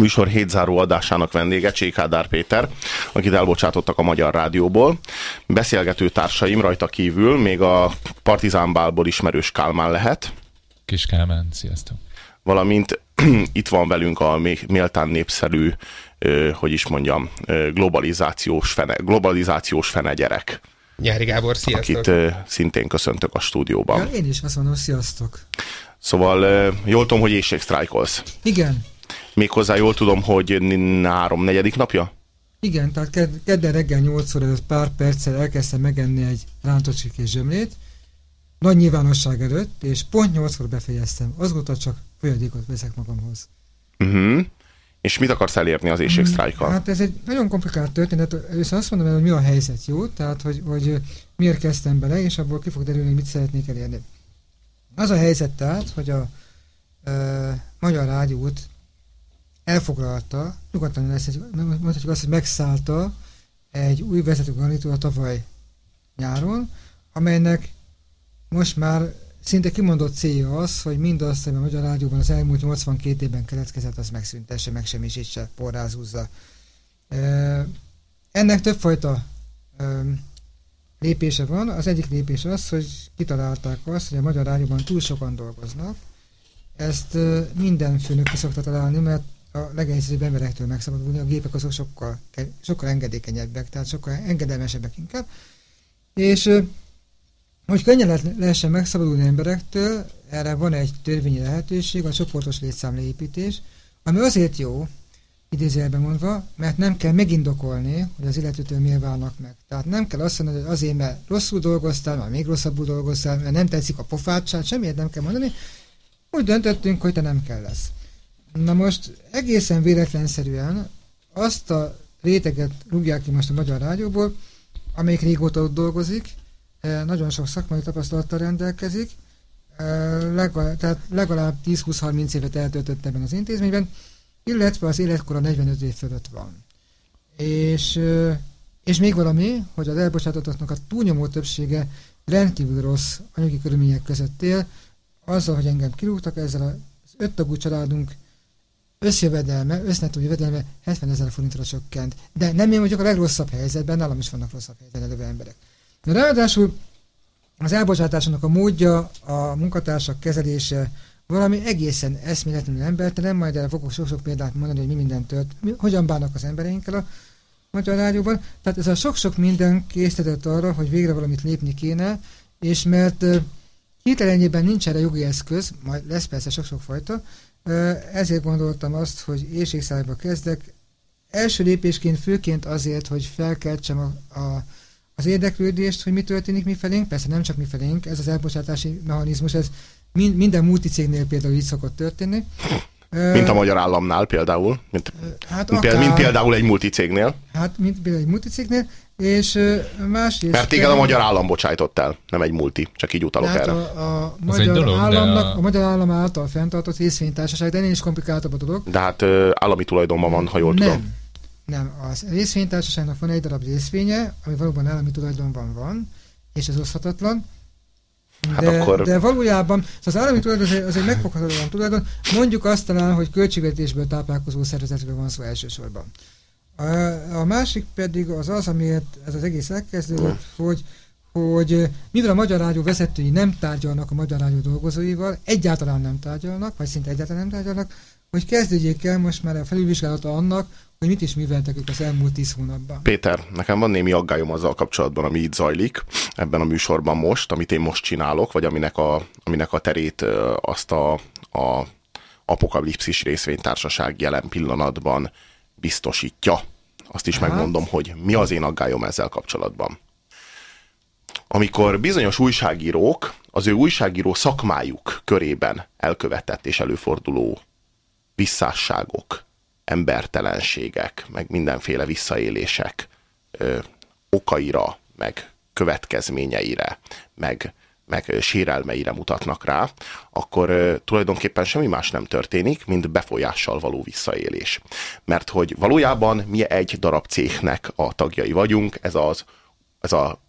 Műsor hétzáró adásának vendége Csékádár Péter, akit elbocsátottak a Magyar Rádióból. Beszélgető társaim rajta kívül még a Partizán Bálból ismerős Kálmán lehet. Kis Kálmán, sziasztok. Valamint itt van velünk a méltán népszerű, hogy is mondjam, globalizációs fene, globalizációs fene gyerek. Nyári Gábor, sziasztok! Akit szintén köszöntök a stúdióban. Ja, én is azt mondom, sziasztok! Szóval jól tudom, hogy éjségsztrájkolsz. Igen. Méghozzá jól tudom, hogy három negyedik napja? Igen, tehát ked- kedden reggel 8 óra előtt pár perccel elkezdtem megenni egy rántott és zsömlét, nagy nyilvánosság előtt, és pont 8-kor befejeztem. Azóta csak folyadékot veszek magamhoz. Uh-huh. És mit akarsz elérni az éjségsztrájkkal? Hát ez egy nagyon komplikált történet. Először azt mondom el, hogy mi a helyzet, jó? Tehát, hogy, hogy miért kezdtem bele, és abból ki fog derülni, hogy mit szeretnék elérni. Az a helyzet tehát, hogy a e, Magyar Rádiót elfoglalta, nyugodtan lesz, mondhatjuk azt, hogy megszállta egy új vezető garnitúra tavaly nyáron, amelynek most már szinte kimondott célja az, hogy mindazt, ami a Magyar Rádióban az elmúlt 82 évben keletkezett, az megszüntesse, megsemmisítse, porrázúzza. Ennek többfajta lépése van. Az egyik lépés az, hogy kitalálták azt, hogy a Magyar Rádióban túl sokan dolgoznak. Ezt minden főnök ki szokta találni, mert a legegyszerűbb emberektől megszabadulni, a gépek azok sokkal, sokkal engedékenyebbek, tehát sokkal engedelmesebbek inkább. És hogy könnyen lehessen megszabadulni emberektől, erre van egy törvényi lehetőség, a csoportos létszámleépítés, ami azért jó, idézőjelben mondva, mert nem kell megindokolni, hogy az illetőtől miért válnak meg. Tehát nem kell azt mondani, hogy azért, mert rosszul dolgoztál, mert még rosszabbul dolgoztál, mert nem tetszik a pofátság, semmiért nem kell mondani. Úgy döntöttünk, hogy te nem kell lesz. Na most egészen véletlenszerűen azt a réteget rúgják ki most a Magyar Rádióból, amelyik régóta ott dolgozik, nagyon sok szakmai tapasztalattal rendelkezik, legalább, tehát legalább 10-20-30 évet eltöltött ebben az intézményben, illetve az életkora 45 év fölött van. És, és még valami, hogy az elbocsátottaknak a túlnyomó többsége rendkívül rossz anyagi körülmények között él, azzal, hogy engem kirúgtak, ezzel az öttagú családunk összjövedelme, össznetó jövedelme 70 ezer forintra csökkent. De nem én vagyok a legrosszabb helyzetben, nálam is vannak rosszabb helyzetben elő emberek. Ráadásul az elbocsátásának a módja, a munkatársak kezelése valami egészen eszméletlenül embertelen, majd erre fogok sok-sok példát mondani, hogy mi mindent tört, mi, hogyan bánnak az embereinkkel a Magyar Rádióban. Tehát ez a sok-sok minden készített arra, hogy végre valamit lépni kéne, és mert hirtelenjében nincs erre jogi eszköz, majd lesz persze sok-sok fajta, ezért gondoltam azt, hogy éjségszájba kezdek. Első lépésként főként azért, hogy felkeltsem a, a az érdeklődést, hogy mi történik mi felénk, persze nem csak mi felénk, ez az elbocsátási mechanizmus, ez mind, minden multicégnél például így szokott történni. Mint a magyar államnál például, mint, hát akár, mint például egy multicégnél. Hát, mint például egy multicégnél, és másrészt... Mert téged a magyar állam bocsájtott el, nem egy multi, csak így utalok hát erre. A, a, magyar dolog, államnak, a... a magyar állam által fenntartott részvénytársaság, de ennél is komplikáltabb a dolog. De hát állami tulajdonban van, ha jól nem, tudom. Nem, az részvénytársaságnak van egy darab részvénye, ami valóban állami tulajdonban van, és ez oszthatatlan. Hát de, akkor... de valójában az állami tulajdon az egy, az egy megfoghatatlan tulajdon, mondjuk azt talán, hogy költségvetésből táplálkozó szervezetről van szó elsősorban. A, másik pedig az az, amiért ez az egész elkezdődött, hmm. hogy hogy mivel a Magyar Rádió vezetői nem tárgyalnak a Magyar Rádió dolgozóival, egyáltalán nem tárgyalnak, vagy szinte egyáltalán nem tárgyalnak, hogy kezdődjék el most már a felülvizsgálata annak, hogy mit is műveltek ők az elmúlt tíz hónapban. Péter, nekem van némi aggályom azzal kapcsolatban, ami itt zajlik ebben a műsorban most, amit én most csinálok, vagy aminek a, aminek a terét azt a, a apokalipszis részvénytársaság jelen pillanatban biztosítja. Azt is hát. megmondom, hogy mi az én aggályom ezzel kapcsolatban. Amikor bizonyos újságírók az ő újságíró szakmájuk körében elkövetett és előforduló visszásságok embertelenségek, meg mindenféle visszaélések ö, okaira, meg következményeire, meg, meg sérelmeire mutatnak rá, akkor tulajdonképpen semmi más nem történik, mint befolyással való visszaélés. Mert hogy valójában mi egy darab cégnek a tagjai vagyunk, ez az ez a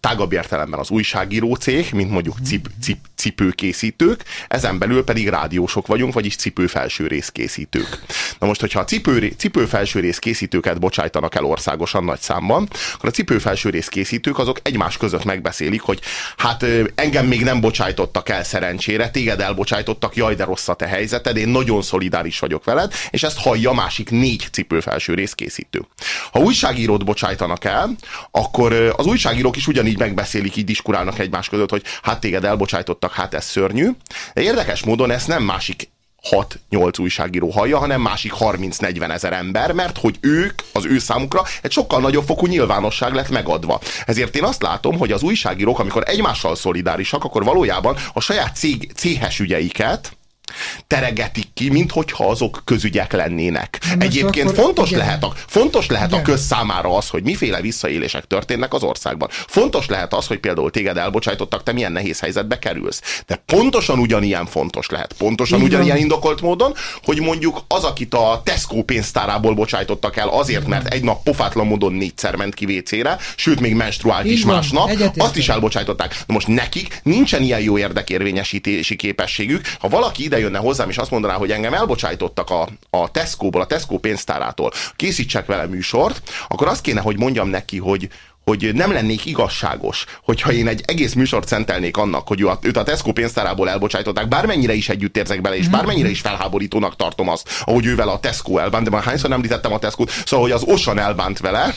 tágabb értelemben az újságíró cég, mint mondjuk cip, cip, cipőkészítők, ezen belül pedig rádiósok vagyunk, vagyis cipő felső készítők. Na most, hogyha a cipő, cipő felső készítőket bocsájtanak el országosan nagy számban, akkor a cipő felső készítők azok egymás között megbeszélik, hogy hát engem még nem bocsájtottak el szerencsére, téged elbocsájtottak, jaj, de rossz a te helyzeted, én nagyon szolidáris vagyok veled, és ezt hallja a másik négy cipő felső készítő. Ha újságírót bocsájtanak el, akkor az újságírók is ugyanígy megbeszélik, így diskurálnak egymás között, hogy hát téged elbocsájtottak, hát ez szörnyű. De érdekes módon ezt nem másik 6-8 újságíró hallja, hanem másik 30-40 ezer ember, mert hogy ők, az ő számukra egy sokkal nagyobb fokú nyilvánosság lett megadva. Ezért én azt látom, hogy az újságírók, amikor egymással szolidárisak, akkor valójában a saját cég, céhes ügyeiket, teregetik ki, mint hogyha azok közügyek lennének. Nem, Egyébként fontos igen. lehet, a, fontos lehet igen. a közszámára az, hogy miféle visszaélések történnek az országban. Fontos lehet az, hogy például téged elbocsájtottak, te milyen nehéz helyzetbe kerülsz. De pontosan ugyanilyen fontos lehet, pontosan Igen. ugyanilyen indokolt módon, hogy mondjuk az, akit a Tesco pénztárából bocsájtottak el azért, mert egy nap pofátlan módon négyszer ment ki vécére, sőt még menstruált is másnap, azt is elbocsájtották. Na most nekik nincsen ilyen jó érdekérvényesítési képességük. Ha valaki ide jönne hozzám, és azt mondaná, hogy engem elbocsájtottak a, a Tesco-ból, a Tesco pénztárától, készítsek vele műsort, akkor azt kéne, hogy mondjam neki, hogy, hogy nem lennék igazságos, hogyha én egy egész műsort szentelnék annak, hogy őt a Tesco pénztárából elbocsájtották, bármennyire is együtt érzek bele, és bármennyire is felháborítónak tartom azt, ahogy ővel a Tesco elbánt, de már hányszor említettem a Tesco-t, szóval, hogy az Osan elbánt vele,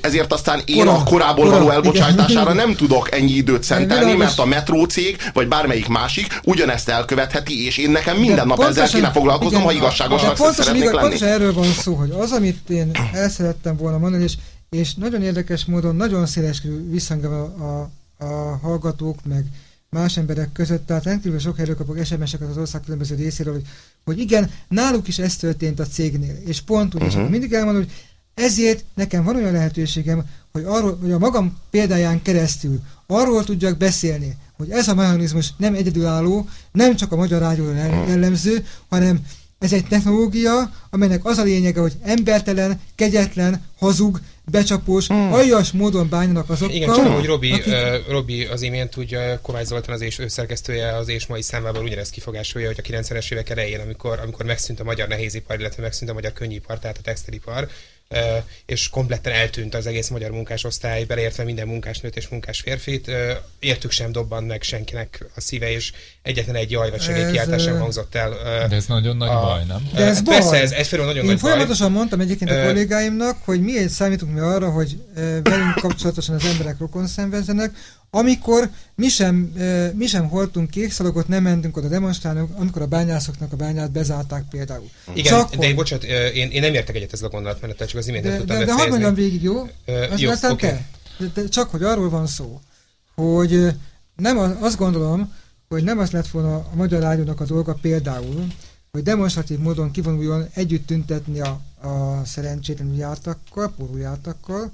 ezért aztán én a korából való elbocsájtására nem tudok ennyi időt szentelni, mert a metró cég, vagy bármelyik másik ugyanezt elkövetheti, és én nekem minden nap ezzel kéne foglalkoznom, ha igazságosnak szeretnék lenni. Pontosan erről van szó, hogy az, amit én el szerettem volna mondani, és és nagyon érdekes módon nagyon széles visszhang a, a, a hallgatók, meg más emberek között, tehát rendkívül sok helyről kapok SMS-eket az ország különböző részéről, hogy, hogy igen, náluk is ez történt a cégnél, és pont úgy, uh-huh. és mindig elmondom, hogy ezért nekem van olyan lehetőségem, hogy, arról, hogy a magam példáján keresztül arról tudjak beszélni, hogy ez a mechanizmus nem egyedülálló, nem csak a magyar rádióra jellemző, hanem ez egy technológia, amelynek az a lényege, hogy embertelen, kegyetlen, hazug, becsapós, hmm. aljas módon bánjanak azokkal. Igen, csak hogy Robi, akik... uh, Robi az imént ugye Kovács Zoltán az és szerkesztője az és mai számában ugyanezt kifogásolja, hogy a 90-es évek elején, amikor, amikor megszűnt a magyar nehézipar, illetve megszűnt a magyar könnyipar, tehát a textilipar, és kompletten eltűnt az egész magyar munkásosztály, beleértve minden munkásnőt és munkás férfit. Értük sem dobban meg senkinek a szíve, és egyetlen egy jaj vagy segélykiáltás sem hangzott el. De ez nagyon nagy a, baj, nem? De ez Persze, baj. ez, ez nagyon Én nagy folyamatosan baj. mondtam egyébként a kollégáimnak, hogy miért számítunk mi arra, hogy velünk kapcsolatosan az emberek rokon szenvedzenek, amikor mi sem, mi sem holtunk kékszalagot, nem mentünk oda demonstrálni, amikor a bányászoknak a bányát bezárták például. Igen, csak de hogy... bocsánat, én, én nem értek egyet ezzel a gondolatmenettel, csak az imént de, tudtam De, de hadd mondjam végig, jó? Az, jó, aztán okay. te. De, de csak, hogy arról van szó, hogy nem az, azt gondolom, hogy nem az lett volna a Magyar Rádiónak a dolga például, hogy demonstratív módon kivonuljon együtt tüntetni a, a szerencsétlenül jártakkal, porú jártakkal,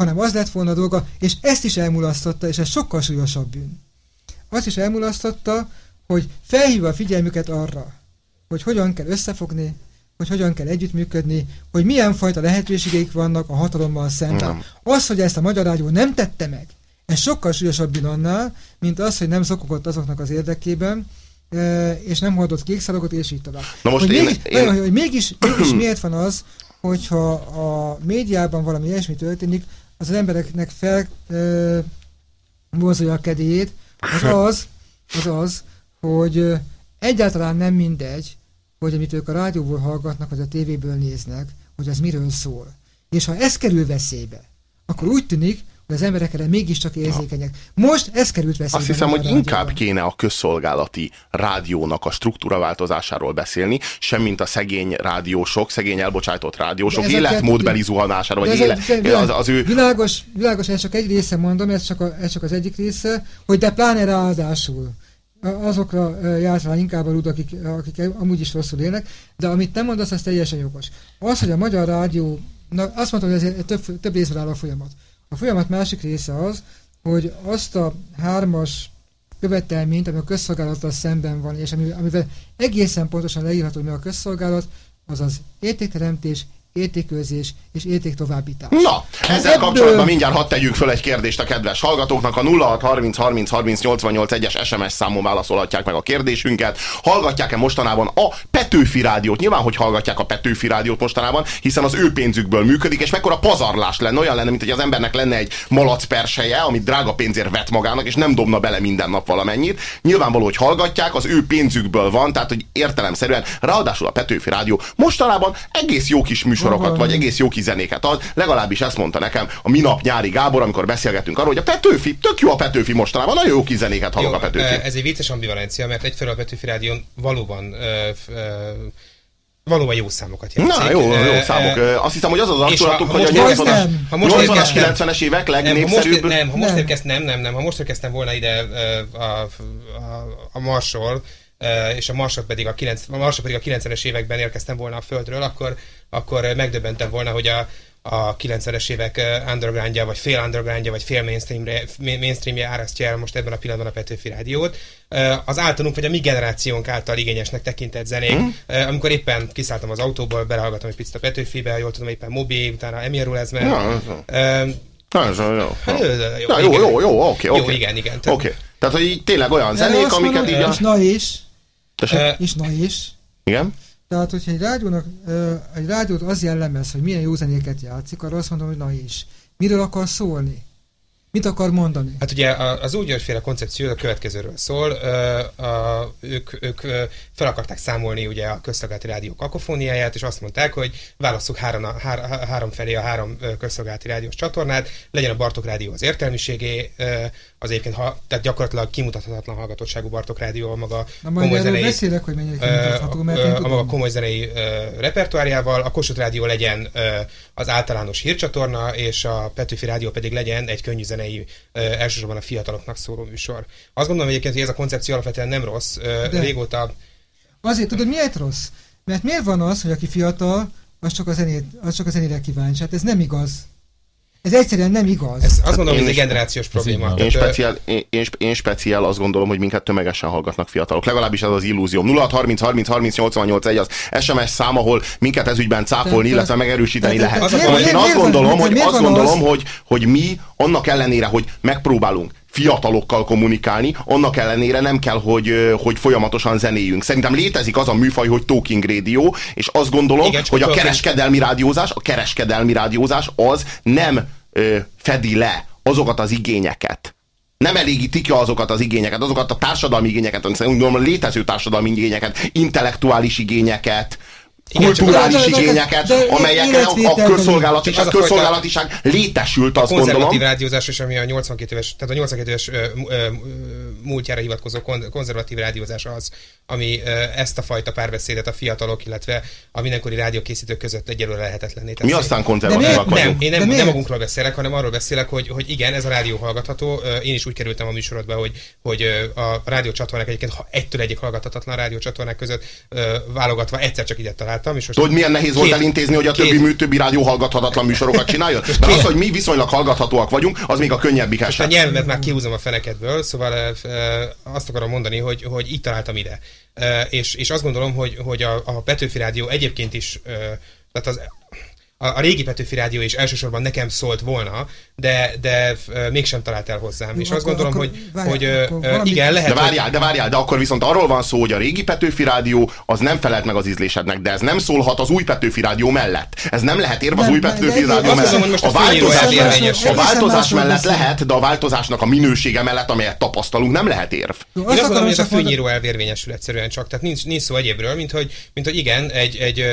hanem az lett volna a dolga, és ezt is elmulasztotta, és ez sokkal súlyosabb bűn. Azt is elmulasztotta, hogy felhívja a figyelmüket arra, hogy hogyan kell összefogni, hogy hogyan kell együttműködni, hogy milyen fajta lehetőségeik vannak a hatalommal szemben. Az, hogy ezt a Magyar Rádió nem tette meg, ez sokkal súlyosabb bűn annál, mint az, hogy nem szokogott azoknak az érdekében, e, és nem hordott kékszalagot, és így tovább. Na most hogy, én, mégis, én... hogy mégis, mégis miért van az, hogyha a médiában valami ilyesmi történik, az az embereknek fel e, a kedélyét, az az, az az, hogy egyáltalán nem mindegy, hogy amit ők a rádióból hallgatnak, vagy a tévéből néznek, hogy az miről szól. És ha ez kerül veszélybe, akkor úgy tűnik, hogy az emberek erre mégiscsak érzékenyek. Most ez került veszélybe. Azt hiszem, hogy inkább kéne a közszolgálati rádiónak a struktúra változásáról beszélni, semmint a szegény rádiósok, szegény elbocsájtott rádiósok életmódbeli zuhanásáról, vagy élet, világos, az, az ő... Világos, világos, ez csak egy része mondom, ez csak, a, ez csak az egyik része, hogy de pláne ráadásul azokra járt rá inkább a rúd, akik, akik amúgy is rosszul élnek, de amit te mondasz, az teljesen jogos. Az, hogy a Magyar Rádió, na, azt mondtam, hogy ez több, több részben áll a folyamat. A folyamat másik része az, hogy azt a hármas követelményt, ami a közszolgálattal szemben van, és ami- amivel egészen pontosan leírható, hogy mi a közszolgálat, az az értékteremtés, értékőrzés és érték továbbítás. Na, ezzel Ebből- kapcsolatban mindjárt hadd tegyük föl egy kérdést a kedves hallgatóknak. A 06 30 30 30 88 1-es SMS számon válaszolhatják meg a kérdésünket. Hallgatják-e mostanában a Petőfi Rádiót? Nyilván, hogy hallgatják a Petőfi Rádiót mostanában, hiszen az ő pénzükből működik, és mekkora pazarlás lenne, olyan lenne, mint hogy az embernek lenne egy malac perseje, amit drága pénzért vet magának, és nem dobna bele minden nap valamennyit. Nyilvánvaló, hogy hallgatják, az ő pénzükből van, tehát hogy értelemszerűen. Ráadásul a Petőfi Rádió mostanában egész jó kis műsorokat, vagy egész jó kis zenéket ad. Legalábbis ezt mondta nekem a minap nyári Gábor, amikor beszélgettünk arról, hogy a Petőfi, tök jó a Petőfi mostanában, nagyon jó kis zenéket hallok a Petőfi. ez egy vicces ambivalencia, mert egyfelől a Petőfi Rádión valóban ö, f- ö, valóban jó számokat játszik. Na, jó, jó számok. Ö, Azt hiszem, hogy az az ha hogy a most 80-as, érkeztem- ha most 80-as érkeztem- 90-es évek Nem, ha most, legnépszerűbb. nem, ha most Nem. érkeztem, nem, nem, nem, ha most érkeztem volna ide ö, a, a, a Marsról, és a Marsot pedig a, 9, a Marsot pedig a 90-es években érkeztem volna a Földről, akkor, akkor megdöbbentem volna, hogy a, a 90-es évek ö, undergroundja, vagy fél undergroundja, vagy fél mainstreamje, mainstreamje árasztja el most ebben a pillanatban a Petőfi Rádiót. Ö, Az általunk, vagy a mi generációnk által igényesnek tekintett zenék, mm. amikor éppen kiszálltam az autóból, belehallgatom egy picit a Petőfibe, jól tudom, éppen Mobi, utána Emil ez. Ja. Ö, Na, ez jó. jó. Hát, jó, Na, jó, jó, jó, oké, Jó, oké. igen, igen. Oké. Tehát, hogy így tényleg olyan zenék, amiket így... a- És Ö, és na is. Igen? Tehát, hogyha egy rádiónak, egy rádiót az jellemez, hogy milyen jó zenéket játszik, arra azt mondom, hogy na is. Miről akar szólni? Mit akar mondani? Hát ugye az úgy féle koncepció a következőről szól. Ö, a, ők, ők fel akarták számolni ugye a közszolgálati rádió kakofóniáját, és azt mondták, hogy válasszuk három, hár, há- három felé a három közszolgálati rádiós csatornát, legyen a Bartok Rádió az értelmiségé, az egyébként, ha, tehát gyakorlatilag kimutathatatlan hallgatottságú Bartok Rádió a maga Na majd komoly zenei beszélek, hogy mennyire kimutatható, mert a maga komoly zenei ö, repertoárjával, a Kossuth Rádió legyen ö, az általános hírcsatorna, és a Petőfi Rádió pedig legyen egy könnyű zenei, ö, elsősorban a fiataloknak szóló műsor. Azt gondolom egyébként, hogy ez a koncepció alapvetően nem rossz. Ö, De- Régóta Azért tudod, miért rossz? Mert miért van az, hogy aki fiatal, az csak a, zenét, az csak a zenére kíváncsi? Hát ez nem igaz. Ez egyszerűen nem igaz. ez, azt gondolom, Én hogy ez egy generációs probléma. Én speciál, én, én, én speciál azt gondolom, hogy minket tömegesen hallgatnak fiatalok. Legalábbis ez az illúzióm. 06 30 30 30 88 1 az SMS szám, ahol minket ezügyben cáfolni, illetve megerősíteni lehet. én azt gondolom, hogy azt gondolom, hogy, hogy mi annak ellenére, hogy megpróbálunk fiatalokkal kommunikálni, annak ellenére nem kell, hogy, hogy folyamatosan zenéjünk. Szerintem létezik az a műfaj, hogy talking radio, és azt gondolom, Igen, hogy a kereskedelmi rádiózás, a kereskedelmi rádiózás az nem ö, fedi le azokat az igényeket, nem elégítik ki azokat az igényeket, azokat a társadalmi igényeket, szerintem a létező társadalmi igényeket, intellektuális igényeket, Igen, kulturális de- de- igényeket, de amelyekre a, a életvételbeli- közszolgálatiság, a közszolgálatiság létesült, azt konzervatív gondolom. rádiózás, és ami a 82 éves, tehát a 82 éves múltjára hivatkozó kon- konzervatív rádiózás az, ami ezt a fajta párbeszédet a fiatalok, illetve a mindenkori rádiókészítők között egyelőre lehetetlenné teszi. Mi aztán De konzervatívak vagyunk. Nem, én De nem, nem magunkról beszélek, hanem arról beszélek, hogy, hogy igen, ez a rádió hallgatható. Én is úgy kerültem a műsorodba, hogy, hogy a rádiócsatornák egyébként egytől egyik hallgathatatlan rádiócsatornák között válogatva egyszer csak ide találtam. És most Tudod, milyen nehéz volt két- elintézni, hogy a két- többi mű, többi rádió hallgathatatlan műsorokat csináljon? Mert az, hogy mi viszonylag hallgathatóak vagyunk, az még a könnyebbik Most a eset. nyelvemet már kihúzom a fenekedből, szóval azt akarom mondani, hogy, hogy így találtam ide. És, és azt gondolom, hogy, hogy a, a Petőfi Rádió egyébként is, tehát az, a, a régi Petőfi Rádió is elsősorban nekem szólt volna, de, de mégsem talált el hozzám. Jó, és azt akkor- gondolom, akkor hogy, várjál, hogy akkor ö, igen, lehet, De hogy- várjál, de várjál, de akkor viszont arról van szó, hogy a régi Petőfi Rádió az nem felelt meg az ízlésednek, de ez nem szólhat az új Petőfi Rádió mellett. Ez nem lehet érve az új Petőfi Rádió azt mellett. hogy a változás, a változás mellett lehet, de a változásnak a minősége mellett, amelyet tapasztalunk, nem lehet érv. Jó, Én azt azt gondolom, hogy ez a főnyíró elv érvényesül egyszerűen csak, tehát nincs, nincs szó egyébről, mint hogy, mint hogy igen, egy, egy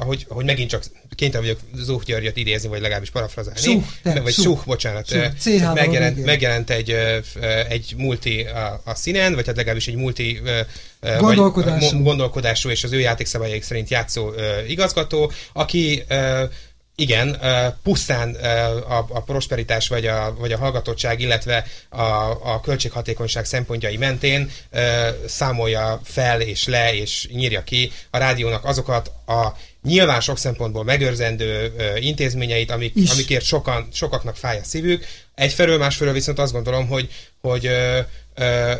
ahogy, ahogy megint csak kénytelen vagyok Zuh Györgyöt idézni, vagy legalábbis parafrazálni. Suh, te, vagy Suh. Bocsánat. Suh, megjelent, megjelent egy, egy multi a, a színen, vagy hát legalábbis egy multi Gondolkodású. Vagy, gondolkodású és az ő játékszabályaik szerint játszó igazgató, aki igen, pusztán a, a prosperitás vagy a, vagy a hallgatottság, illetve a, a költséghatékonyság szempontjai mentén számolja fel és le és nyírja ki a rádiónak azokat a nyilván sok szempontból megőrzendő intézményeit, amik, amikért sokan, sokaknak fáj a szívük. Egyfelől, másfelől viszont azt gondolom, hogy, hogy ö, ö,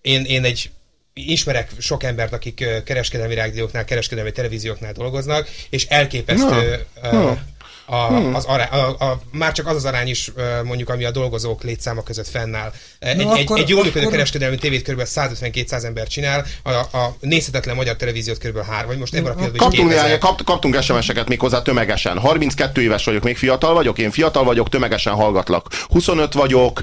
én, én egy ismerek sok embert, akik kereskedelmi rádióknál, kereskedelmi televízióknál dolgoznak, és elképesztő no. No a, hmm. az arány, a, a, már csak az az arány is mondjuk, ami a dolgozók létszáma között fennáll. Egy, no, egy, akkor, egy jól működő akkor... kereskedelmi tévét kb. 150-200 ember csinál, a, a nézhetetlen magyar televíziót kb. 3, vagy most ebben a pillanatban kaptunk, is kapt, kaptunk SMS-eket méghozzá tömegesen. 32 éves vagyok, még fiatal vagyok, én fiatal vagyok, tömegesen hallgatlak. 25 vagyok,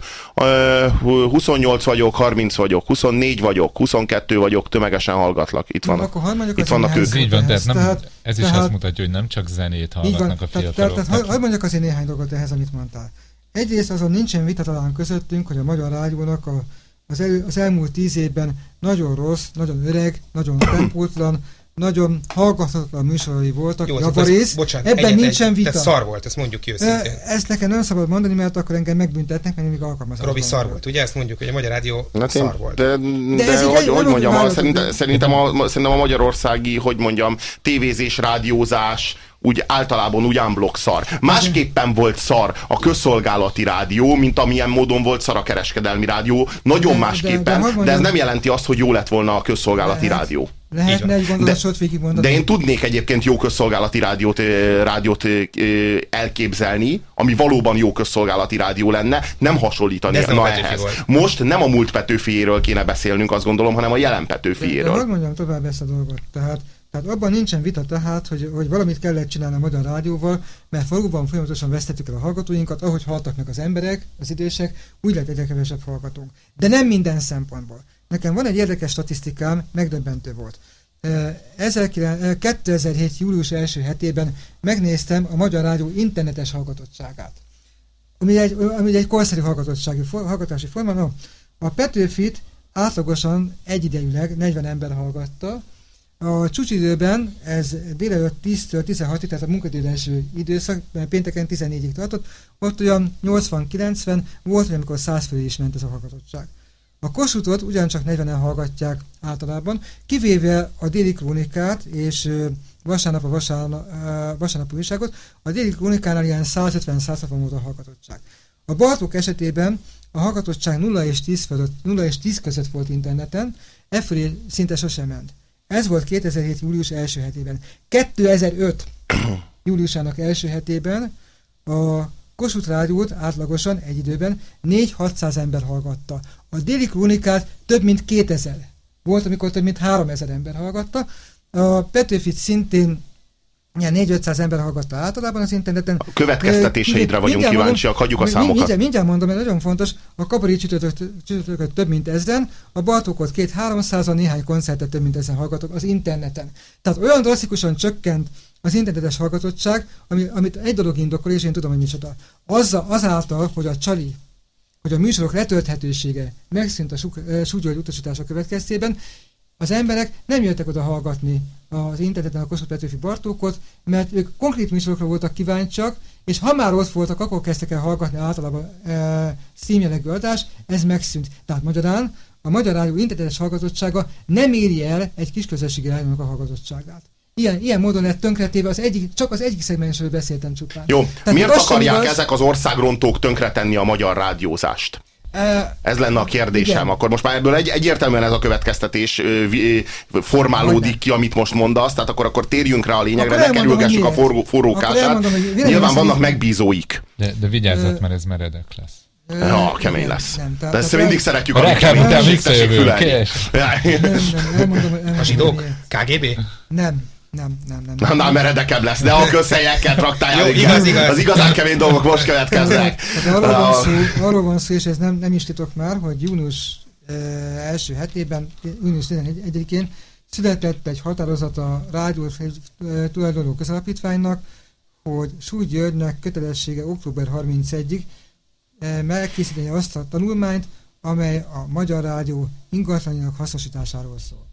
28 vagyok, 30 vagyok, 24 vagyok, 22 vagyok, tömegesen hallgatlak. Itt vannak, itt vannak ők. Ez így van, tehát, nem, tehát, ez is tehát, azt mutatja, hogy nem csak zenét hallgatnak a fiatalok. Tehát, tehát hogy mondjak azért néhány dolgot ehhez, amit mondtál. Egyrészt azon nincsen vita talán közöttünk, hogy a Magyar Rádiónak a, az, elő, az elmúlt tíz évben nagyon rossz, nagyon öreg, nagyon tempótlan, nagyon hallgathatatlan műsorai voltak, Jó, javarész. Bocsánat, Ebben nincsen vita. Ez szar volt, ezt mondjuk ki őszintén. Ezt nekem nem szabad mondani, mert akkor engem megbüntetnek, mert még alkalmazom. Robi szar volt, ugye? Ezt mondjuk, hogy a Magyar Rádió Na, szar volt. De, de, de hogy, hogy mondjam, a, szerintem, szerintem, a, szerintem a magyarországi, hogy mondjam, tévézés, rádiózás, úgy általában úgy unblock szar. Másképpen volt szar a közszolgálati rádió, mint amilyen módon volt szar a kereskedelmi rádió. Nagyon de, másképpen, de, de, de ez nem jelenti azt, hogy jó lett volna a közszolgálati lehet, rádió. Lehetne egy gondolatot végigmondani. De én tudnék egyébként jó közszolgálati rádiót, rádiót elképzelni, ami valóban jó közszolgálati rádió lenne, nem hasonlítani na nem ehhez. Volt. Most nem a múlt Petőfiéről kéne beszélnünk, azt gondolom, hanem a jelen Petőfiéről. De, de mondjam tovább ezt a dolgot. Tehát tehát abban nincsen vita tehát, hogy, hogy valamit kellett csinálni a magyar rádióval, mert valóban folyamatosan vesztettük el a hallgatóinkat, ahogy haltak meg az emberek, az idősek, úgy lett egyre kevesebb hallgatónk. De nem minden szempontból. Nekem van egy érdekes statisztikám, megdöbbentő volt. 2007. július első hetében megnéztem a Magyar Rádió internetes hallgatottságát. Ami egy, ami egy korszerű hallgatottsági, hallgatási forma. No, a Petőfit átlagosan egyidejűleg 40 ember hallgatta, a csúcsidőben ez délelőtt 10-től 16-ig, tehát a munkadő első időszak, pénteken 14-ig tartott, ott olyan 80-90, volt, amikor 100 fölé is ment ez a hallgatottság. A Kossuthot ugyancsak 40-en hallgatják általában, kivéve a déli krónikát és vasárnap a vasárnap, vasárnap újságot, a déli krónikánál ilyen 150-160 volt a hallgatottság. A Bartók esetében a hallgatottság 0 és 10, fölött, 0 és 10 között volt interneten, e fölé szinte sosem ment. Ez volt 2007. július első hetében. 2005. júliusának első hetében a Kossuth Rádiót átlagosan egy időben 4-600 ember hallgatta. A déli krónikát több mint 2000. Volt, amikor több mint 3000 ember hallgatta. A Petőfit szintén ilyen 4-500 ember hallgatta általában az interneten. A következtetéseidre vagyunk kíváncsiak, hagyjuk a számokat. Mindjárt, mindjárt mondom, mert nagyon fontos, a kabari csütörtököt több mint ezren, a Bartókot két 300 néhány koncertet több mint ezen hallgatok az interneten. Tehát olyan drasztikusan csökkent az internetes hallgatottság, ami, amit egy dolog indokol, és én tudom, hogy micsoda. Azzal, azáltal, hogy a csali, hogy a műsorok letölthetősége megszűnt a súgyolt utasítása következtében, az emberek nem jöttek oda hallgatni az interneten a Kossuth Petőfi Bartókot, mert ők konkrét műsorokra voltak kíváncsiak, és ha már ott voltak, akkor kezdtek el hallgatni általában e, színjelegű adás, ez megszűnt. Tehát magyarán a Magyar Rádió internetes hallgatottsága nem éri el egy kis közösségi rádiónak a hallgatottságát. Ilyen, ilyen módon lett tönkretéve, az egyik, csak az egyik szegmensről beszéltem csupán. Jó, Tehát miért akarják igaz... ezek az országrontók tönkretenni a magyar rádiózást? Ez lenne a kérdésem. Igen. Akkor most már ebből egy, egyértelműen ez a következtetés formálódik ki, amit most mondasz, tehát akkor, akkor térjünk rá a lényegre, ne kerülgessük a forró, forrókását. Nyilván vannak megbízóik. De, de vigyázzat, mert ez meredek lesz. Ja, kemény lesz. Nem, nem, De ezt mindig szeretjük a kemény. Után visszajövő. A zsidók? KGB? Nem. Nem, nem, nem. nem. Na, meredekebb lesz, de a közhelyekkel traktálják. Igaz, igaz. Az igazán kemény dolgok most következnek. arról, van szó, arról van szó, és ez nem, nem is titok már, hogy június e, első hetében, június 11-én született egy határozat a rádió e, tulajdonló közalapítványnak, hogy Súly Györgynek kötelessége október 31-ig e, megkészíteni azt a tanulmányt, amely a Magyar Rádió ingatlanának hasznosításáról szól.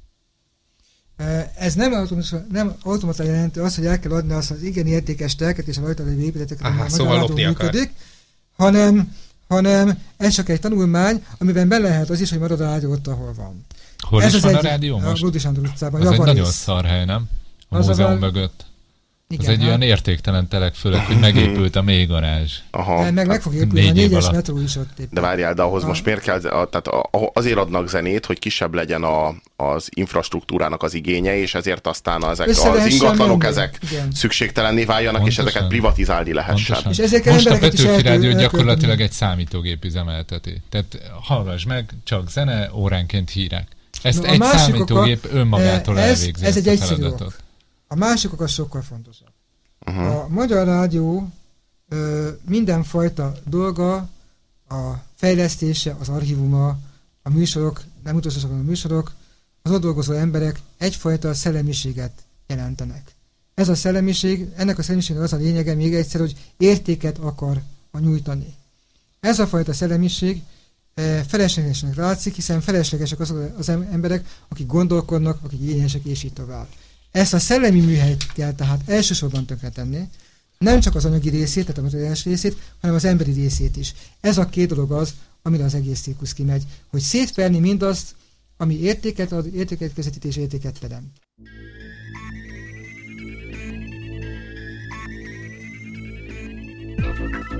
Ez nem automata, nem automata jelenti azt, hogy el kell adni azt az igen értékes telket és a rajta lévő épületeket, Aha, szóval működik, hanem, hanem ez csak egy tanulmány, amiben be lehet az is, hogy marad a rádió ott, ahol van. Hol ez is van egy, a rádió most? A Ludi Sándor utcában. Az egy nagyon szar hely, nem? A az múzeum a... mögött. Igen, az egy hát. olyan értéktelen telek, főleg, hogy megépült a mély garázs. Aha. Meg meg fog épülni, a négyes metró is ott éppen. De várjál, de ahhoz a... most miért kell, tehát azért adnak zenét, hogy kisebb legyen a, az infrastruktúrának az igénye, és ezért aztán ezek az ingatlanok menni. ezek Igen. szükségtelenné váljanak, Pontosan. és ezeket privatizálni lehessen. És ezek Most a Petőfi Rádió gyakorlatilag egy számítógép üzemelteti. Tehát hallgass meg, csak zene, óránként hírek. Ezt no, egy számítógép önmagától ez, elvégzi ez egy egyszerű a másikok az sokkal fontosabb. Uh-huh. A Magyar Rádió ö, mindenfajta dolga, a fejlesztése, az archívuma, a műsorok, nem utolsó a műsorok, az ott dolgozó emberek egyfajta szellemiséget jelentenek. Ez a szellemiség, ennek a szellemiségnek az a lényege még egyszer, hogy értéket akar nyújtani. Ez a fajta szellemiség feleslegesnek látszik, hiszen feleslegesek azok az emberek, akik gondolkodnak, akik igényesek, és így tovább. Ezt a szellemi műhelyt kell tehát elsősorban tönkretenni, nem csak az anyagi részét, tehát a materiális részét, hanem az emberi részét is. Ez a két dolog az, amire az egész cirkusz kimegy, hogy szétverni mindazt, ami értéket ad, értéket közvetít és értéket teremt.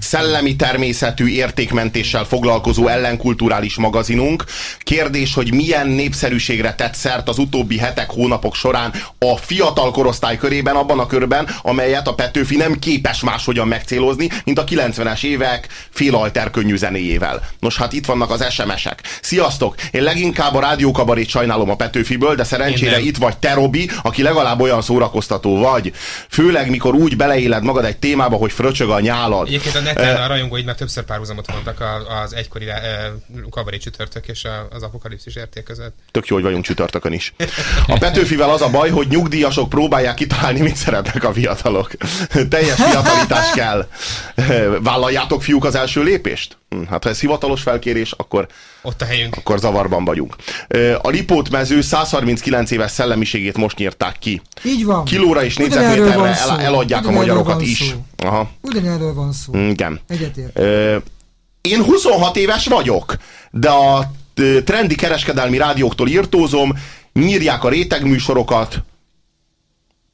Szellemi természetű értékmentéssel foglalkozó ellenkulturális magazinunk. Kérdés, hogy milyen népszerűségre tett szert az utóbbi hetek, hónapok során a fiatal korosztály körében, abban a körben, amelyet a Petőfi nem képes máshogyan megcélozni, mint a 90-es évek félalter könnyű zenéjével. Nos, hát itt vannak az SMS-ek. Sziasztok! Én leginkább a rádiókabarét sajnálom a Petőfiből, de szerencsére itt vagy te, Robi, aki legalább olyan szórakoztató vagy. Főleg, mikor úgy beleéled magad egy témába, hogy fröcsög a nyálad. Egyébként a neten a rajongóid már többször párhuzamot mondtak az egykori kabaré csütörtök és az apokalipszis érték között. Tök jó, hogy vagyunk csütörtökön is. A Petőfivel az a baj, hogy nyugdíjasok próbálják kitalálni, mit szeretnek a fiatalok. Teljes fiatalitás kell. Vállaljátok, fiúk, az első lépést? Hm, hát ha ez hivatalos felkérés, akkor, Ott a helyünk. akkor zavarban vagyunk. A Lipót mező 10039 éves szellemiségét most nyírták ki. Így van. Kilóra és négyzetméterre el, eladják Ugyan a magyarokat is. Szó. Aha. Ugyanerről van szó. Igen. Egyetért. Én 26 éves vagyok, de a trendi kereskedelmi rádióktól írtózom, nyírják a rétegműsorokat,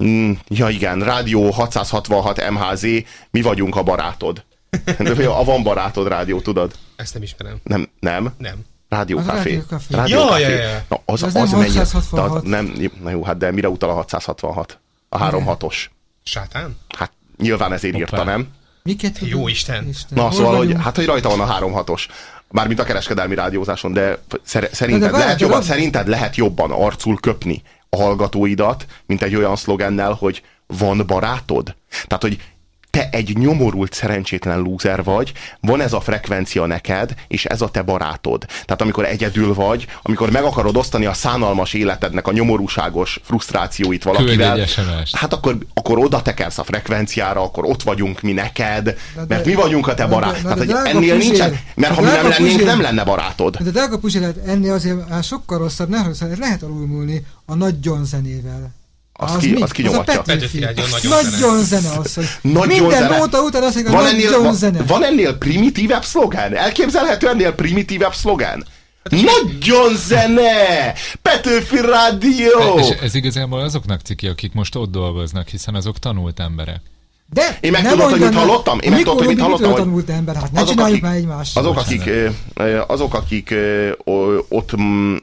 mm, Ja igen, Rádió 666 MHZ, mi vagyunk a barátod. A Van Barátod rádió, tudod? Ezt nem ismerem. Nem, nem? Nem. Rádiókafé. Rádiókafé. Ja, ja, ja. Na, az, az, az, nem 666. Az, nem, na jó, hát de mire utal a 666? A 36-os. Sátán? Hát nyilván ezért Hoppá. írta, nem? Miket Jó Isten. Isten. Na, Hol szóval, hogy, hát, hogy rajta van a 36-os. Mármint a kereskedelmi rádiózáson, de szerinted, de de lehet jobban, szerinted lehet jobban arcul köpni a hallgatóidat, mint egy olyan szlogennel, hogy van barátod? Tehát, hogy te egy nyomorult, szerencsétlen lúzer vagy, van ez a frekvencia neked, és ez a te barátod. Tehát amikor egyedül vagy, amikor meg akarod osztani a szánalmas életednek a nyomorúságos frusztrációit valakivel, hát akkor, akkor oda tekersz a frekvenciára, akkor ott vagyunk mi neked, de, mert mi vagyunk a te barát. Tehát, hogy ennél Puzsér, nincsen, mert ha mi nem lennénk, Puzsér, nem lenne barátod. De drága Puzsér, ennél azért sokkal rosszabb, ne lehet alulmúlni a nagy John zenével. Az, az, ki, az kinyomatja. Nagyon zene az, hogy nagyon minden zene. nóta után azt mondja, van ennél, van, zene. Van ennél primitívebb szlogán? Elképzelhető ennél primitívebb szlogán? Hát Nagyon zene! Petőfi Rádió! És ez igazából azoknak ciki, akik most ott dolgoznak, hiszen azok tanult emberek. De én meg tudod, hogy mit hallottam? Én meg tudod, hogy mit hallottam? Hogy tanult ember, hát ne azok, csináljuk akik, már egymást. Azok, akik, azok, akik ott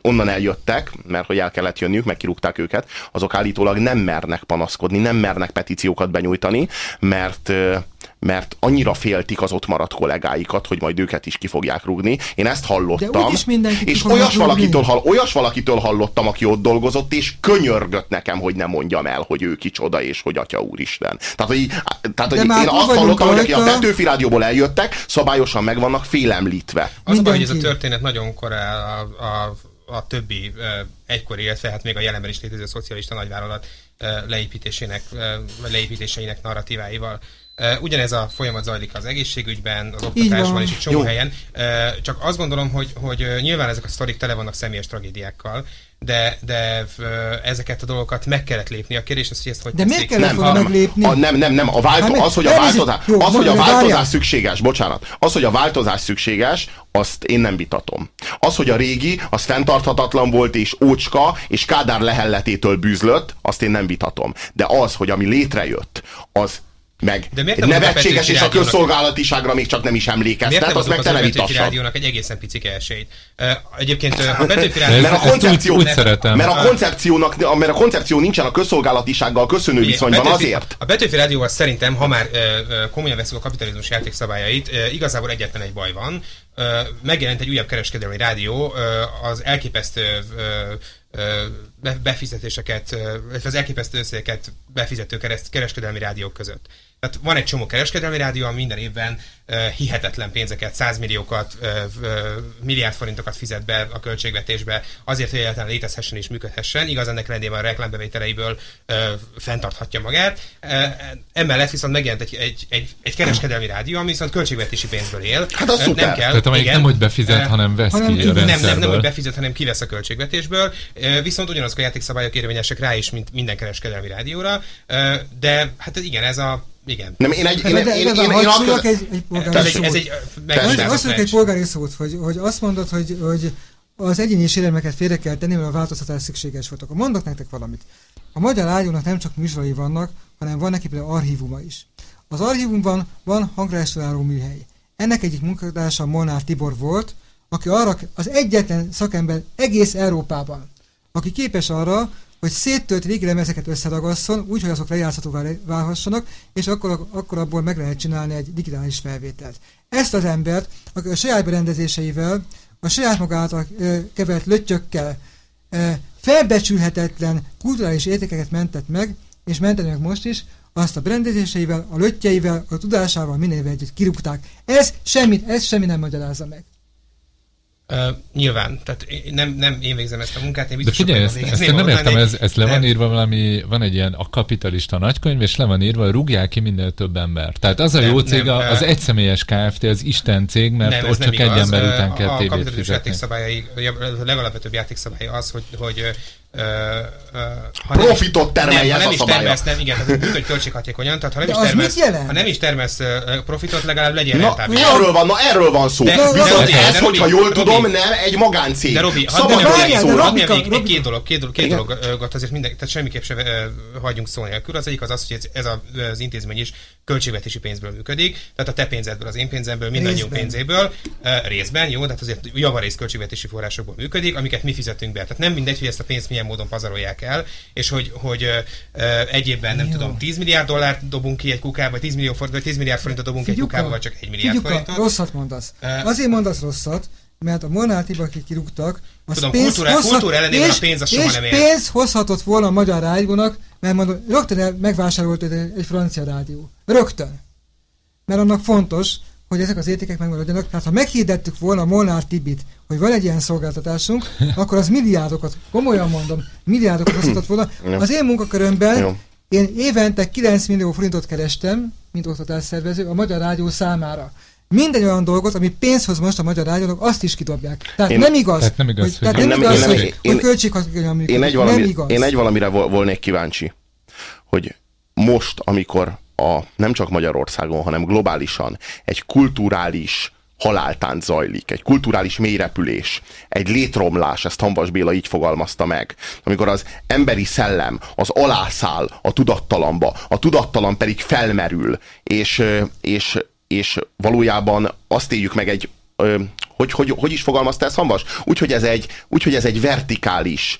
onnan eljöttek, mert hogy el kellett jönniük, meg kirúgták őket, azok állítólag nem mernek panaszkodni, nem mernek petíciókat benyújtani, mert mert annyira féltik az ott maradt kollégáikat, hogy majd őket is ki fogják rúgni. Én ezt hallottam. és olyas valakitől, hall, olyas valakitől hallottam, aki ott dolgozott, és könyörgött nekem, hogy nem mondjam el, hogy ő kicsoda, és hogy atya úristen. Tehát, hogy, tehát, hogy én azt hallottam, hogy aki a Petőfi Rádióból eljöttek, szabályosan meg vannak félemlítve. Az a baj, hogy ez a történet nagyon korán a, a a többi egykori, illetve hát még a jelenben is létező szocialista nagyvállalat leépítésének, leépítéseinek narratíváival Ugyanez a folyamat zajlik az egészségügyben, az oktatásban és egy csomó Jó. helyen. Csak azt gondolom, hogy, hogy nyilván ezek a sztorik tele vannak személyes tragédiákkal, de, de ezeket a dolgokat meg kellett lépni. A kérdés az, hogy ezt hogy De miért kellett volna meglépni? A, nem, nem, nem. A válto, hát az, hogy a változás, jó, az, hogy a változás szükséges, bocsánat, az, hogy a változás szükséges, azt én nem vitatom. Az, hogy a régi, az fenntarthatatlan volt, és ócska, és Kádár lehelletétől bűzlött, azt én nem vitatom. De az, hogy ami létrejött, az meg De miért nem nevetséges, és a közszolgálatiságra még csak nem is emlékeztet, az meg te nem rádiónak egy egészen picik elsőt. Uh, egyébként a Petőfi rádió... Mert a, koncepció, úgy, úgy szeretem. Mert a, koncepciónak, mert a koncepció nincsen a közszolgálatisággal köszönő viszonyban Petőfi, azért. A Petőfi rádióval szerintem, ha már komolyan veszük a kapitalizmus játékszabályait, igazából egyetlen egy baj van. Megjelent egy újabb kereskedelmi rádió, az elképesztő befizetéseket, az elképesztő összegeket befizető kereskedelmi rádiók között. Tehát van egy csomó kereskedelmi rádió, ami minden évben uh, hihetetlen pénzeket, százmilliókat, uh, uh, milliárd forintokat fizet be a költségvetésbe azért, hogy egyáltalán létezhessen és működhessen. Igaz, ennek rendében a reklámbevételeiből uh, fenntarthatja magát. Uh, emellett viszont megjelent egy, egy, egy, egy kereskedelmi rádió, ami viszont költségvetési pénzből él. Hát az uh, Nem kell, Tehát amelyik igen, nem, hogy befizet, uh, hanem vesz hanem ki a nem, nem, nem, hogy befizet, hanem kivesz a költségvetésből. Uh, viszont ugyanazok a játékszabályok érvényesek rá is, mint minden kereskedelmi rádióra. Uh, de hát igen, ez a igen. Nem, én egy... Én, én, én, én, én akkor... egy, egy polgári szót. Ez egy, azt egy polgári szót, hogy, hogy azt mondod, hogy, hogy az egyéni sérelmeket félre kell tenni, mert a változtatás szükséges volt. Akkor mondok nektek valamit. A Magyar Rádiónak nem csak műsorai vannak, hanem van neki például archívuma is. Az archívumban van hangrestauráló műhely. Ennek egyik munkatársa Molnár Tibor volt, aki arra az egyetlen szakember egész Európában, aki képes arra, hogy széttölt régi lemezeket összeragasszon, úgy, azok lejátszhatóvá válhassanak, és akkor, akkor abból meg lehet csinálni egy digitális felvételt. Ezt az embert, aki a saját berendezéseivel, a saját maga által kevert lötyökkel felbecsülhetetlen kulturális értékeket mentett meg, és menteni meg most is, azt a berendezéseivel, a löttyeivel, a tudásával minél együtt kirúgták. Ez semmit, ez semmi nem magyarázza meg. Uh, nyilván, tehát nem, nem én végzem ezt a munkát, én biztos, De figyelj, ezt, ezt én nem értem, ez, ez le van írva valami, van egy ilyen a kapitalista nagykönyv, és le van írva, hogy rúgják ki minél több ember. Tehát az a nem, jó cég, nem, az uh, egyszemélyes Kft, az Isten cég, mert nem, ott csak egy ember után kell tévét fizetni. A kapitalizmus játékszabályai, a legalapvetőbb játékszabály az, hogy, hogy ha profitot termelj ez a szabálya. Termelsz, nem, igen, tehát úgy, hogy költséghatékonyan, tehát ha nem, is termelsz, ha nem is termelsz profitot, legalább legyen na, erről van, na erről van szó. De, Viszont de, ez, de, hogyha Robi, jól tudom, Robi, nem egy magáncég. De Robi, hadd mondjam még két dolog, két, dolog, két dologot azért minden, tehát semmiképp sem hagyjunk szó nélkül. Az egyik az az, hogy ez az intézmény is költségvetési pénzből működik, tehát a te pénzedből, az én pénzemből, mindannyiunk pénzéből, részben, jó, tehát azért javarész költségvetési forrásokból működik, amiket mi fizetünk be. Tehát nem mindegy, hogy ezt a pénzt milyen módon pazarolják el, és hogy, hogy egy évben nem Jó. tudom, 10 milliárd dollárt dobunk ki egy kukába, vagy 10, millió forint, vagy 10 milliárd forintot dobunk Figyuka, egy kukába, vagy csak 1 milliárd Figyuka, forintot. rosszat mondasz. Uh, Azért mondasz rosszat, mert a Monátiba, akik kirúgtak, az Tudom, pénz kultúra, hozhat, kultúra ellenében és, a pénz a soha és nem ér. pénz hozhatott volna a Magyar Rádiónak, mert mondom, rögtön megvásárolt egy, egy francia rádió. Rögtön. Mert annak fontos, hogy ezek az értékek megmaradjanak. Tehát ha meghirdettük volna a Molnár Tibit, hogy van egy ilyen szolgáltatásunk, akkor az milliárdokat, komolyan mondom, milliárdokat hozhatott volna. Az én munkakörömben én évente 9 millió forintot kerestem, mint oktatásszervező, a Magyar Rádió számára. Minden olyan dolgot, ami pénzhoz most a Magyar Rádiónak, azt is kidobják. Tehát én, nem igaz, tehát nem igaz, hogy, tehát nem, nem igaz, én, hogy, én, hogy költséghatékonyan Én egy, valami, nem igaz. én egy valamire volnék kíváncsi, hogy most, amikor a, nem csak Magyarországon, hanem globálisan egy kulturális haláltánc zajlik, egy kulturális mélyrepülés, egy létromlás, ezt Hanvas Béla így fogalmazta meg, amikor az emberi szellem az alászáll a tudattalamba, a tudattalan pedig felmerül, és, és, és valójában azt éljük meg egy, hogy, hogy, hogy is fogalmazta ezt Hanvas? Úgy, hogy ez egy, úgy, hogy ez egy vertikális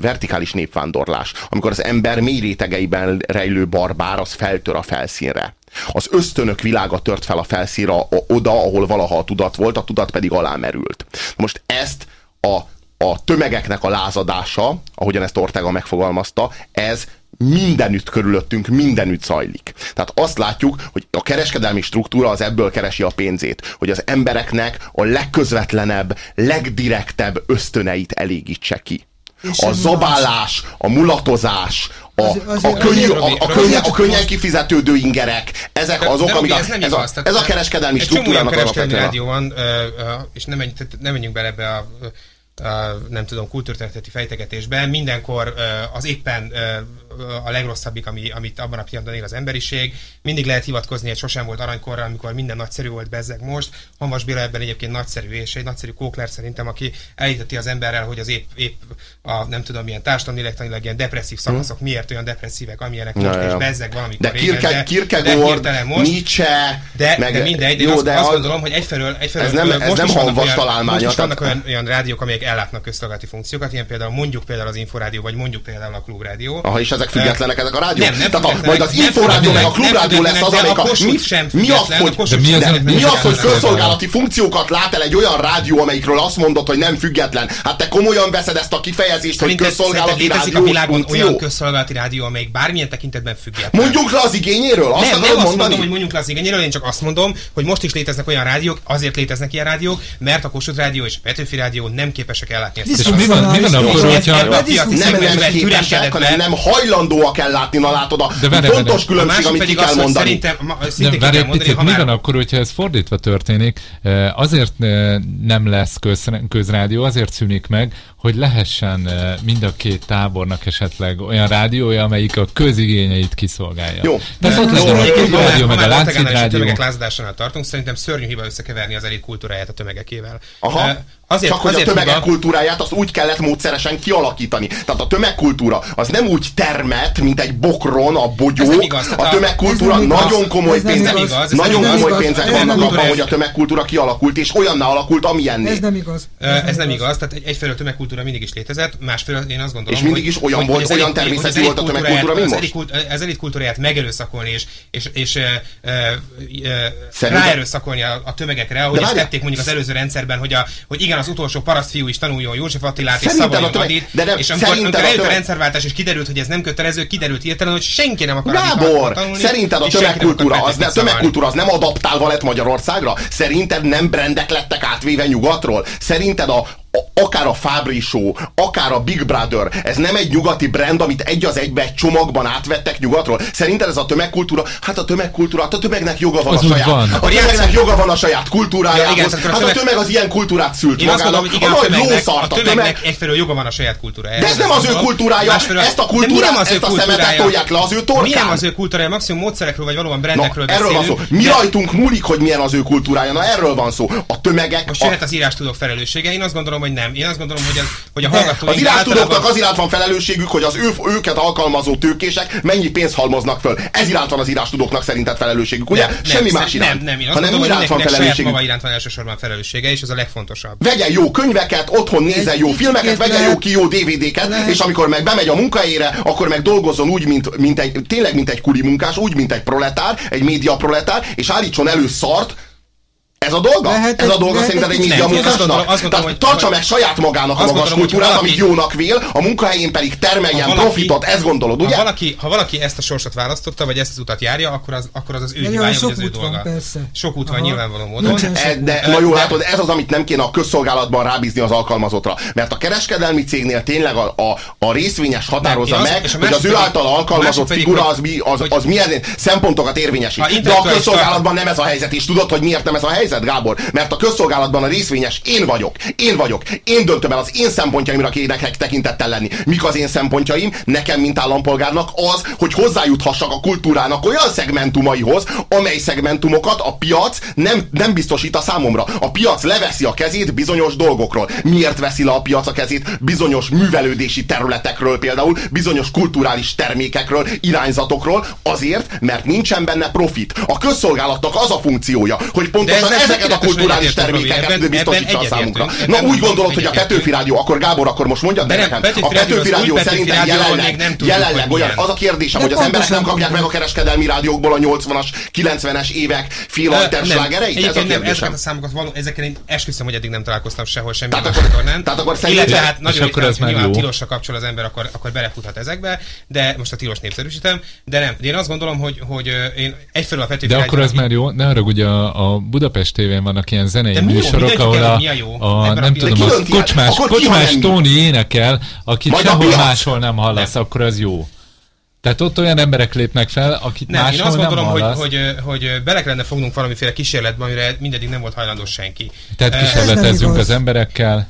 vertikális népvándorlás, amikor az ember mély rétegeiben rejlő barbár az feltör a felszínre. Az ösztönök világa tört fel a felszínra oda, ahol valaha a tudat volt, a tudat pedig alámerült. Most ezt a, a tömegeknek a lázadása, ahogyan ezt Ortega megfogalmazta, ez mindenütt körülöttünk, mindenütt zajlik. Tehát azt látjuk, hogy a kereskedelmi struktúra az ebből keresi a pénzét, hogy az embereknek a legközvetlenebb, legdirektebb ösztöneit elégítse ki. A zabálás, a mulatozás, a, az, az, a, könnyű, a, a, könnyen, a könnyen kifizetődő ingerek, ezek de, azok, amik a, ez, ez, a, ez a kereskedelmi struktúrának alapvetően. rádió van, és nem, menjünk, nem menjünk bele ebbe a nem tudom, kultúrtörténeti fejtegetésben, mindenkor az éppen a legrosszabbik, ami, amit abban a pillanatban él az emberiség. Mindig lehet hivatkozni egy sosem volt aranykorra, amikor minden nagyszerű volt bezzeg most. Hamas Béla ebben egyébként nagyszerű, és egy nagyszerű kókler szerintem, aki elíteti az emberrel, hogy az épp, épp a nem tudom milyen társadalmi ilyen depresszív hm. szakaszok hmm. miért olyan depresszívek, amilyenek most, ja, és bezzeg valamikor de régen, Kirke, de, Kierkegaard, de most, Nietzsche, de, meg, de mindegy, de jó, azt, de azt gondolom, hogy egyfelől, egyfelől ez nem, ez most nem is vannak olyan, találmánya. Most is vannak olyan, olyan rádiók, amelyek ellátnak közszolgálati funkciókat, ilyen például mondjuk például az Inforádió, vagy mondjuk például a Klubrádió. Aha, és ezek függetlenek ezek a rádiók? Nem, nem Tehát a, majd az Inforádió meg a Klubrádió lesz az, amelyik a... Mi, mi az, hogy, mi az, mi az, hogy közszolgálati funkciókat lát el egy olyan rádió, amelyikről azt mondod, hogy nem független? Hát te komolyan veszed ezt a kifejezést, hogy közszolgálati rádió a világon olyan közszolgálati rádió, amelyik bármilyen tekintetben független. Mondjunk le az igényéről? Azt nem, nem azt mondom, hogy mondjuk le az igényéről, én csak azt mondom, hogy most is léteznek olyan rádiók, azért léteznek ilyen rádiók, mert a Kossuth Rádió és a Petőfi Rádió nem képesek ellátni ezt. És mi van, mi van akkor, hogyha... Nem, nem képesek, hanem nem hajlandóak ellátni, na látod, a de fontos különbség, amit ki kell mondani. Szerintem, de várj egy picit, mi van akkor, hogyha ez fordítva történik? Azért nem lesz köz, közrádió, azért szűnik meg, hogy lehessen mind a két tábornak esetleg olyan rádiója, amelyik a közigényeit kiszolgálja. Jó. Tehát ott legyen a rádió, meg a láncid rádió. tömegek lázadásánál tartunk, szerintem szörnyű hiba összekeverni az elit kultúráját a tömegekével. Aha. Azért, Csak hogy azért a tömegek hiba... kultúráját azt úgy kellett módszeresen kialakítani. Tehát a tömegkultúra az nem úgy termet, mint egy bokron a bogyó. Igaz, a tömegkultúra nagyon komoly pénzek, nagyon komoly pénzek vannak abban, hogy a tömegkultúra kialakult, és olyanná alakult, amilyenné. Ez nem igaz. Ez nem igaz. Tehát egyfelől a tömegkultúra mindig is létezett, másfelől én azt gondolom, És mindig is olyan volt, olyan természetű volt a tömegkultúra, mint most. Az elit kultúráját megerőszakolni, és, és, és ráerőszakolni a, a tömegekre, ahogy ezt tették mondjuk az előző rendszerben, hogy, a, hogy igen, az utolsó parasztfiú is tanuljon József Attilát és szavaljon Adit, és amikor, amikor eljött a, tömeg... a rendszerváltás és kiderült, hogy ez nem kötelező, kiderült hirtelen, hogy senki nem akar Gábor, tanulni, szerinted a tömegkultúra az, ne, tömegkultúra az nem adaptálva lett Magyarországra? Szerinted nem brendek lettek átvéve nyugatról? Szerinted a, akár a Fabri Show, akár a Big Brother, ez nem egy nyugati brand, amit egy az egybe egy csomagban átvettek nyugatról. Szerinted ez a tömegkultúra? Hát a tömegkultúra, hát a tömegnek joga van az a saját. Van. A tömegnek joga van a saját kultúrájához. Ja, igen, hát a tömeg... a tömeg az ilyen kultúrát szült Én magának. Gondolom, hogy igen, a, a tömegnek, a tömegnek egyfelől joga van a saját kultúrája. De ez nem az ő kultúrája, ezt a kultúrát, ezt a szemetet tolják le az ő torkán. Mi nem az ő kultúrája, maximum módszerekről vagy valóban brandekről Erről van szó. Mi rajtunk múlik, hogy milyen az ő kultúrája. Na erről van szó. A tömegek. Most jöhet az írás tudok felelőssége. Én azt gondolom, hogy nem. Én azt gondolom, hogy, az, hogy a hallgatóink Az irántudóknak általában... az iránt van felelősségük, hogy az ő, őket alkalmazó tőkések mennyi pénzt halmoznak föl. Ez iránt van az írástudóknak szerinted felelősségük, ugye? Nem, Semmi nem, más iránt. Nem, nem, én azt hanem gondolom, iránt van felelősségük. maga iránt van elsősorban felelőssége, és ez a legfontosabb. Vegyen jó könyveket, otthon nézzen jó filmeket, vegyen jó ki jó DVD-ket, és amikor meg bemegy a munkahelyére, akkor meg dolgozzon úgy, mint, mint egy, tényleg mint egy kuli munkás, úgy, mint egy proletár, egy média proletár, és állítson elő szart, ez a dolga? Lehet, ez a dolga szerinted egy média munkásnak? Tehát tartsa meg saját magának a magas kultúrát, amit jónak vél, a munkahelyén pedig termeljen valaki, profitot, ezt gondolod, ugye? Ha valaki, ha valaki ezt a sorsot választotta, vagy ezt az utat járja, akkor az, akkor az az ő hibája, vagy az ő dolga. Van, persze. Sok út van Aha. nyilvánvaló módon. E, de na jó, látod, ez az, amit nem kéne a közszolgálatban rábízni az alkalmazottra. Mert a kereskedelmi cégnél tényleg a, a, a részvényes határozza nem, meg, az, hogy az ő által alkalmazott figura az, mi, az, az milyen szempontokat érvényesít. De a közszolgálatban nem ez a helyzet, és tudod, hogy miért nem ez a helyzet, Gábor? Mert a közszolgálatban a részvényes én vagyok. Én vagyok. Én döntöm el az én szempontjaimra kének tekintettel lenni. Mik az én szempontjaim? Nekem, mint állampolgárnak az, hogy hozzájuthassak a kultúrának olyan szegmentumaihoz, amely szegmentumokat a piac nem, nem biztosít a számomra. A piac leveszi a kezét bizonyos dolgokról. Miért veszi le a piac a kezét? Bizonyos művelődési területekről például, bizonyos kulturális termékekről, irányzatokról, azért, mert nincsen benne profit. A közszolgálatnak az a funkciója, hogy pontosan ezeket a kulturális termékeket biztosítsa a számunkra. Na úgy gondolod, hogy a Petőfi Rádió, akkor Gábor, akkor most mondjad meg nekem. A Petőfi Rádió szerintem jelenleg, jelenleg olyan, az a kérdésem, hogy az emberek nem kapják meg a kereskedelmi rádiókból a 80-as, 90-es évek félalter slágereit? Ez a kérdésem. Ezeket a számokat való, ezeken én esküszöm, hogy eddig nem találkoztam sehol semmi tehát akkor, nem. Tehát akkor Illetve hát nagyon akkor ez nyilván tilosra kapcsol az ember, akkor, akkor belefuthat ezekbe, de most a tilos népszerűsítem, de nem. Én azt gondolom, hogy, hogy én egyfelől a Petőfi De akkor ez már jó, ne arra, ugye a, a Budapest tévén vannak ilyen zenei műsorok, ahol a, a, nem tudom, a kocsmás, kocsmás Tóni énekel, akit sehol máshol nem hallasz, akkor az jó. Tehát ott olyan emberek lépnek fel, akit nem, máshol én azt gondolom, hogy, hogy, hogy bele kellene fognunk valamiféle kísérletbe, amire mindedig nem volt hajlandó senki. Tehát kísérletezzünk az emberekkel.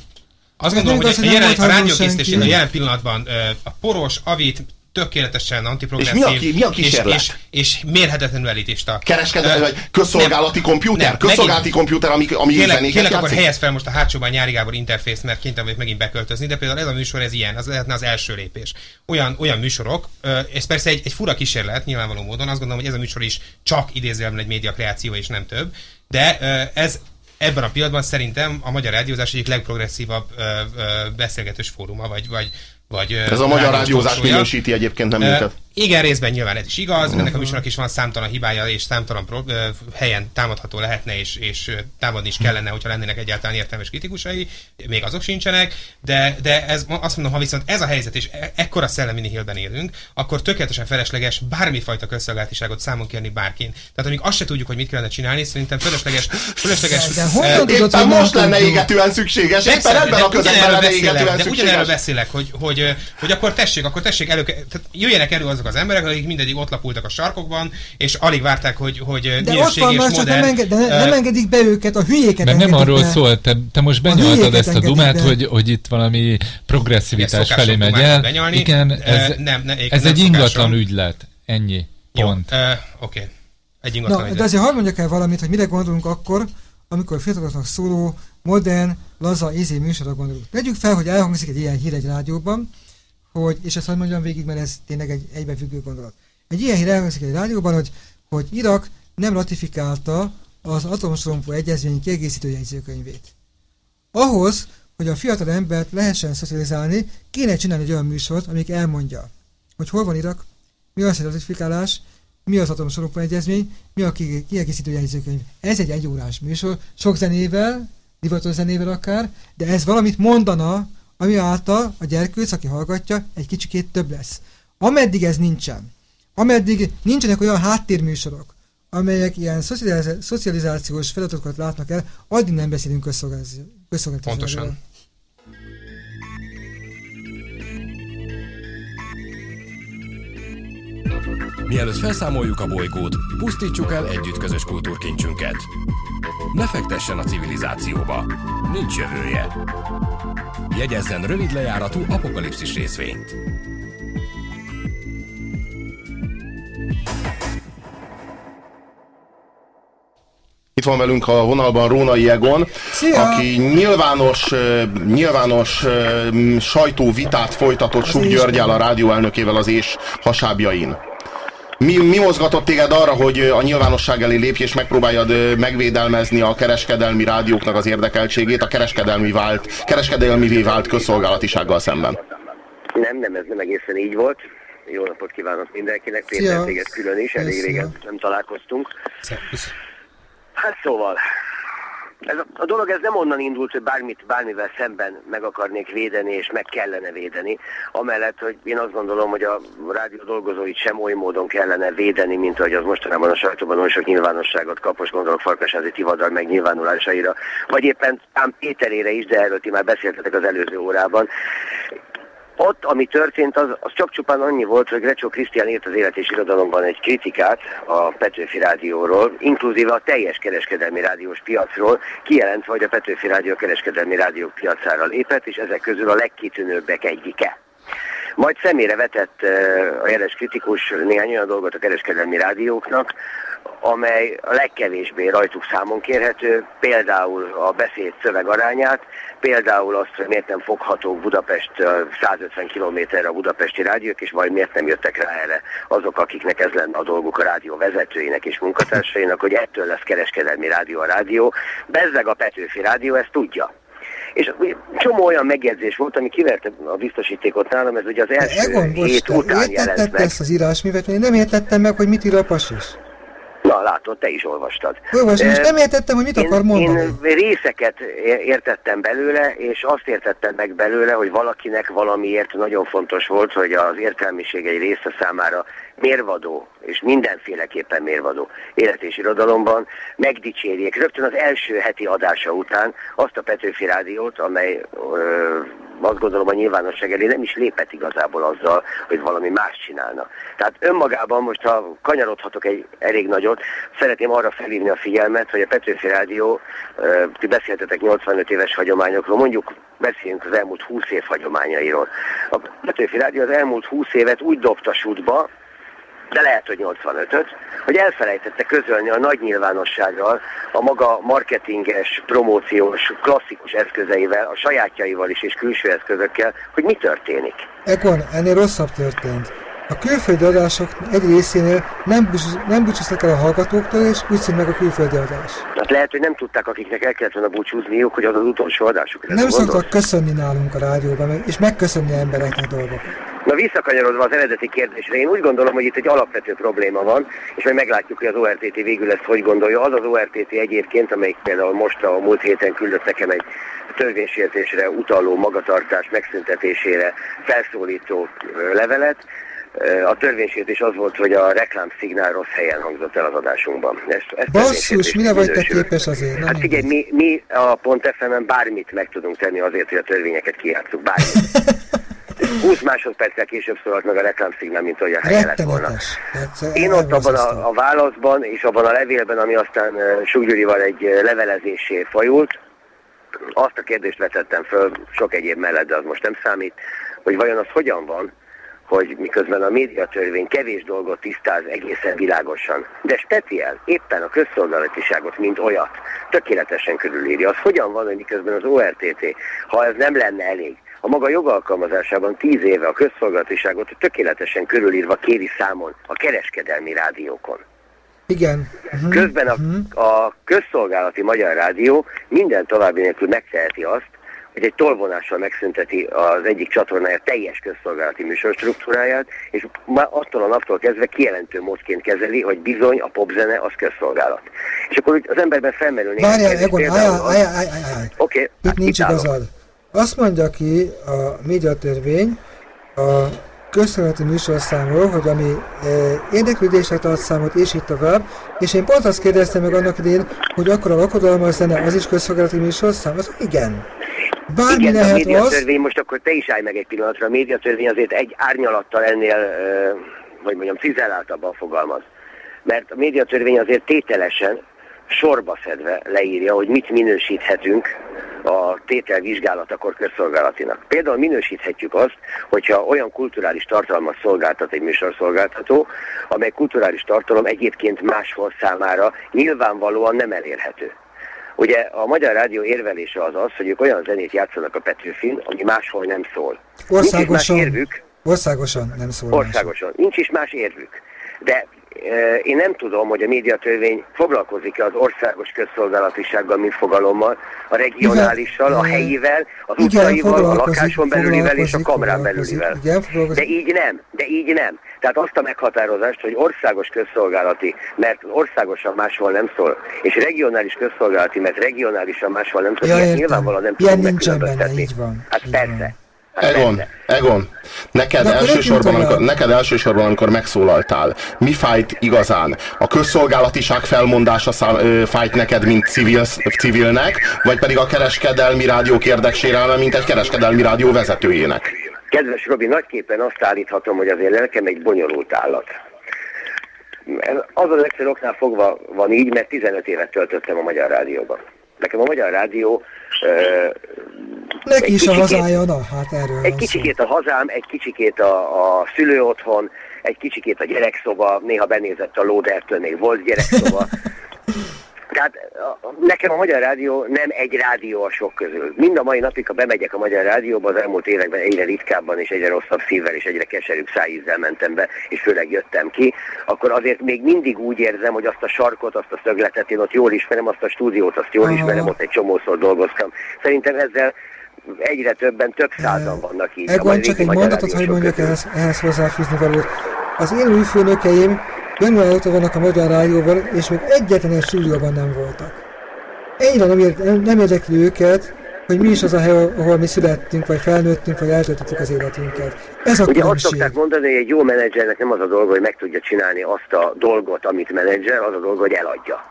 Azt gondolom, hogy a, jelen, a rádiókészítés a jelen pillanatban a poros, avit, tökéletesen antiprogresszív. És mi a, ki, mi a kísérlet? És, és, és mérhetetlenül elitista. Kereskedelmi, vagy közszolgálati nem, komputer? Nem, közszolgálati megint, komputer, ami, ami kérlek, kérlek akkor helyez fel most a hátsóban Nyári Gábor interfészt, mert kénytelen vagyok megint beköltözni, de például ez a műsor, ez ilyen, az lehetne az első lépés. Olyan, olyan műsorok, ez persze egy, egy fura kísérlet, nyilvánvaló módon, azt gondolom, hogy ez a műsor is csak idézőjelben egy média kreáció, és nem több, de ez ebben a pillanatban szerintem a magyar rádiózás egyik legprogresszívabb ö, ö, beszélgetős fóruma, vagy, vagy, vagy Ez a magyar rádiózás minősíti egyébként nem minket. Igen, részben nyilván ez is igaz, uh-huh. ennek a műsornak is van számtalan hibája, és számtalan pro, ö, helyen támadható lehetne, és, és támadni is kellene, hogyha lennének egyáltalán értelmes kritikusai, még azok sincsenek, de, de ez, azt mondom, ha viszont ez a helyzet, és e, ekkora szellemi nihilben élünk, akkor tökéletesen felesleges bármifajta közszolgálatiságot számon kérni bárkin. Tehát amíg azt se tudjuk, hogy mit kellene csinálni, szerintem felesleges, felesleges de, de éppen tudod, most lenne égetően szükséges, éppen ebben a közegben lenne égetően szükséges. De ugyanerről beszélek, hogy, hogy, hogy akkor tessék, akkor tessék elő, tehát jöjjenek elő azok az emberek, akik mindegyik ott lapultak a sarkokban, és alig várták, hogy, hogy de ott van, és modern, nem, enged, de uh, nem engedik be őket, a hülyéket Meg nem arról szól, te, te most benyaltad ezt a dumát, hogy, hogy itt valami progresszivitás felé megy el. Benyalni. Igen, ez, uh, nem, ne, ez nem egy ingatlan ügylet. Ennyi. Pont. uh, Oké. Okay. Egy ingatlan Na, ügylet. De azért hadd mondjak el valamit, hogy mire gondolunk akkor, amikor fiataloknak szóló, modern, laza, izé műsorra gondolunk. Tegyük fel, hogy elhangzik egy ilyen hír egy rádióban, hogy, és ezt hadd mondjam végig, mert ez tényleg egy egybefüggő gondolat. Egy ilyen hír elhangzik egy rádióban, hogy, hogy Irak nem ratifikálta az atomsorompó egyezmény kiegészítő jegyzőkönyvét. Ahhoz, hogy a fiatal embert lehessen szocializálni, kéne csinálni egy olyan műsort, amik elmondja, hogy hol van Irak, mi az a ratifikálás, mi az atomsorompó egyezmény, mi a kiegészítő jegyzőkönyv. Ez egy egyórás műsor, sok zenével, divatos zenével akár, de ez valamit mondana ami által a gyerkőc, aki hallgatja, egy kicsikét több lesz. Ameddig ez nincsen, ameddig nincsenek olyan háttérműsorok, amelyek ilyen szocializációs feladatokat látnak el, addig nem beszélünk közszolgáltatásról. Pontosan. Mielőtt felszámoljuk a bolygót, pusztítsuk el együtt közös kultúrkincsünket. Ne fektessen a civilizációba. Nincs jövője. Jegyezzen rövid lejáratú apokalipszis részvényt. Itt van velünk a vonalban Rónai Egon, Szia! aki nyilvános, nyilvános sajtóvitát folytatott Suk Györgyel, a rádió elnökével az és hasábjain. Mi, mi mozgatott téged arra, hogy a nyilvánosság elé lépj és megpróbáljad megvédelmezni a kereskedelmi rádióknak az érdekeltségét a kereskedelmi vált, kereskedelmivé vált közszolgálatisággal szemben? Nem, nem, ez nem egészen így volt. Jó napot kívánok mindenkinek, Péter téged külön is, elég régen nem találkoztunk. Hát szóval, ez a, a dolog ez nem onnan indult, hogy bármit, bármivel szemben meg akarnék védeni, és meg kellene védeni. Amellett, hogy én azt gondolom, hogy a rádió dolgozóit sem oly módon kellene védeni, mint ahogy az mostanában a sajtóban olyan sok nyilvánosságot kap, most gondolok Farkasázi Tivadar megnyilvánulásaira, vagy éppen ám Péterére is, de erről ti már beszéltetek az előző órában. Ott, ami történt, az, az csak csupán annyi volt, hogy Grecsó Krisztián írt az élet és irodalomban egy kritikát a Petőfi Rádióról, inkluzíve a teljes kereskedelmi rádiós piacról, kijelentve, hogy a Petőfi Rádió kereskedelmi rádiók piacára lépett, és ezek közül a legkitűnőbbek egyike. Majd személyre vetett a jeles kritikus néhány olyan dolgot a kereskedelmi rádióknak, amely a legkevésbé rajtuk számon kérhető, például a beszéd szöveg arányát, például azt, hogy miért nem foghatók Budapest 150 kilométerre a budapesti rádiók, és majd miért nem jöttek rá erre azok, akiknek ez lenne a dolguk a rádió vezetőinek és munkatársainak, hogy ettől lesz kereskedelmi rádió a rádió. Bezzeg a Petőfi rádió ezt tudja. És csomó olyan megjegyzés volt, ami kiverte a biztosítékot nálam, ez ugye az első Egon, hét után jelent meg. ezt az írásművet, én nem értettem meg, hogy mit ír a pasis. Na, látod, te is olvastad. Olvastam, és nem értettem, hogy mit én, akar mondani. Én részeket értettem belőle, és azt értettem meg belőle, hogy valakinek valamiért nagyon fontos volt, hogy az értelmiség egy része számára mérvadó, és mindenféleképpen mérvadó élet és irodalomban megdicsérjék rögtön az első heti adása után azt a Petőfi Rádiót, amely ö, azt gondolom a nyilvánosság elé nem is lépett igazából azzal, hogy valami más csinálna. Tehát önmagában most, ha kanyarodhatok egy elég nagyot, szeretném arra felhívni a figyelmet, hogy a Petőfi Rádió, ti beszéltetek 85 éves hagyományokról, mondjuk beszéljünk az elmúlt 20 év hagyományairól. A Petőfi Rádió az elmúlt 20 évet úgy dobta sútba, de lehet, hogy 85-öt, hogy elfelejtette közölni a nagy nyilvánossággal a maga marketinges, promóciós, klasszikus eszközeivel, a sajátjaival is és külső eszközökkel, hogy mi történik. Ekon, ennél rosszabb történt. A külföldi adások egy részénél nem, nem búcsúztak el a hallgatóktól, és úgy meg a külföldi adás. Hát lehet, hogy nem tudták, akiknek el kellett volna búcsúzniuk, hogy az az utolsó adásuk. Nem szoktak köszönni nálunk a rádióban, és megköszönni embereknek dolgokat. Na visszakanyarodva az eredeti kérdésre, én úgy gondolom, hogy itt egy alapvető probléma van, és majd meglátjuk, hogy az ORTT végül ezt hogy gondolja. Az az ORTT egyébként, amelyik például most a múlt héten küldött nekem egy törvénysértésre utaló magatartás megszüntetésére felszólító levelet, a törvénysértés az volt, hogy a reklámszignál rossz helyen hangzott el az adásunkban. Ezt, ezt Basszus, mire vagy te képes azért? Nem hát figyelj, mi, mi a Pont fm bármit meg tudunk tenni azért, hogy a törvényeket kijátszuk, bármit. 20 másodperccel később szólalt meg a reklámszignál, mint a helyen lett volna. Én ott abban a, a válaszban és abban a levélben, ami aztán uh, Suggyurival egy uh, levelezésé fajult, azt a kérdést vetettem föl, sok egyéb mellett, de az most nem számít, hogy vajon az hogyan van, hogy miközben a médiatörvény kevés dolgot tisztáz egészen világosan, de speciál éppen a közszolgálatiságot, mint olyat, tökéletesen körülírja. Az hogyan van, hogy miközben az ORTT, ha ez nem lenne elég, a maga jogalkalmazásában tíz éve a közszolgálatiságot tökéletesen körülírva kéri számon a kereskedelmi rádiókon. Igen. Uh-huh. Közben a, uh-huh. a közszolgálati Magyar Rádió minden további nélkül megteheti azt, hogy egy tolvonással megszünteti az egyik csatornája teljes közszolgálati műsorstruktúráját, és már attól a naptól kezdve kijelentő módként kezeli, hogy bizony a popzene az közszolgálat. És akkor az emberben felmerül néhány Várjál, Egon, Oké. Itt hát nincs igazad. Azt mondja ki a médiatörvény a közszolgálati műsorszámról, hogy ami e, érdeklődésre tart számot, és így tovább, és én pont azt kérdeztem meg annak idén, hogy akkor a lakodalmas zene az is közszolgálati műsorszám? Az igen. Bármi Igen, lehet a médiatörvény, az... most akkor te is állj meg egy pillanatra, a médiatörvény azért egy árnyalattal ennél, vagy mondjam, cizelláltabban fogalmaz. Mert a médiatörvény azért tételesen, sorba szedve leírja, hogy mit minősíthetünk a tétel vizsgálatakor közszolgálatinak. Például minősíthetjük azt, hogyha olyan kulturális tartalmat szolgáltat egy műsorszolgáltató, amely kulturális tartalom egyébként máshol számára nyilvánvalóan nem elérhető. Ugye a Magyar Rádió érvelése az az, hogy ők olyan zenét játszanak a Petőfin, ami máshol nem szól. Országosan, Nincs is más érvük. Országosan nem szól. Országosan. Más. Nincs is más érvük. De én nem tudom, hogy a médiatörvény foglalkozik-e az országos közszolgálatisággal, mint fogalommal, a regionálissal, a helyivel, az utcaival, a lakáson belülivel és a kamrán belülivel. de így nem, de így nem. Tehát azt a meghatározást, hogy országos közszolgálati, mert országosan máshol nem szól, és regionális közszolgálati, mert regionálisan máshol nem szól, ja, nyilvánvalóan nem tudunk megkülönböztetni. Hát így persze. Van. Egon, Egon, neked elsősorban, amikor, neked elsősorban, amikor megszólaltál, mi fájt igazán? A közszolgálatiság felmondása szám, ö, fájt neked, mint civil, civilnek, vagy pedig a kereskedelmi rádiók érdeksérelme, mint egy kereskedelmi rádió vezetőjének? Kedves Robi, nagyképpen azt állíthatom, hogy azért lelkem egy bonyolult állat. Az az egyszerű oknál fogva van így, mert 15 évet töltöttem a Magyar Rádióban. Nekem a Magyar Rádió Neki is a hazája, na, hát erről Egy kicsikét a hazám, egy kicsikét a, a szülő otthon, egy kicsikét a gyerekszoba, néha benézett a lódertől, még volt gyerekszoba. Tehát nekem a Magyar Rádió nem egy rádió a sok közül. Mind a mai napig, ha bemegyek a Magyar Rádióba, az elmúlt években egyre ritkábban és egyre rosszabb szívvel és egyre keserűbb szájízzel mentem be, és főleg jöttem ki, akkor azért még mindig úgy érzem, hogy azt a sarkot, azt a szögletet én ott jól ismerem, azt a stúdiót, azt jól ismerem, ott egy csomószor dolgoztam. Szerintem ezzel egyre többen, több százan vannak így. Egon, csak egy mondatot, hogy mondjak ehhez, ehhez hozzáfűzni valót. Az én új főnökeim január óta vannak a Magyar Rádióban, és még egyetlen egy stúdióban nem voltak. Egyre nem, ér, nem érdekli őket, hogy mi is az a hely, ahol mi születtünk, vagy felnőttünk, vagy eltöltöttük az életünket. Ez a Ugye azt szokták mondani, hogy egy jó menedzsernek nem az a dolga, hogy meg tudja csinálni azt a dolgot, amit menedzser, az a dolga, hogy eladja.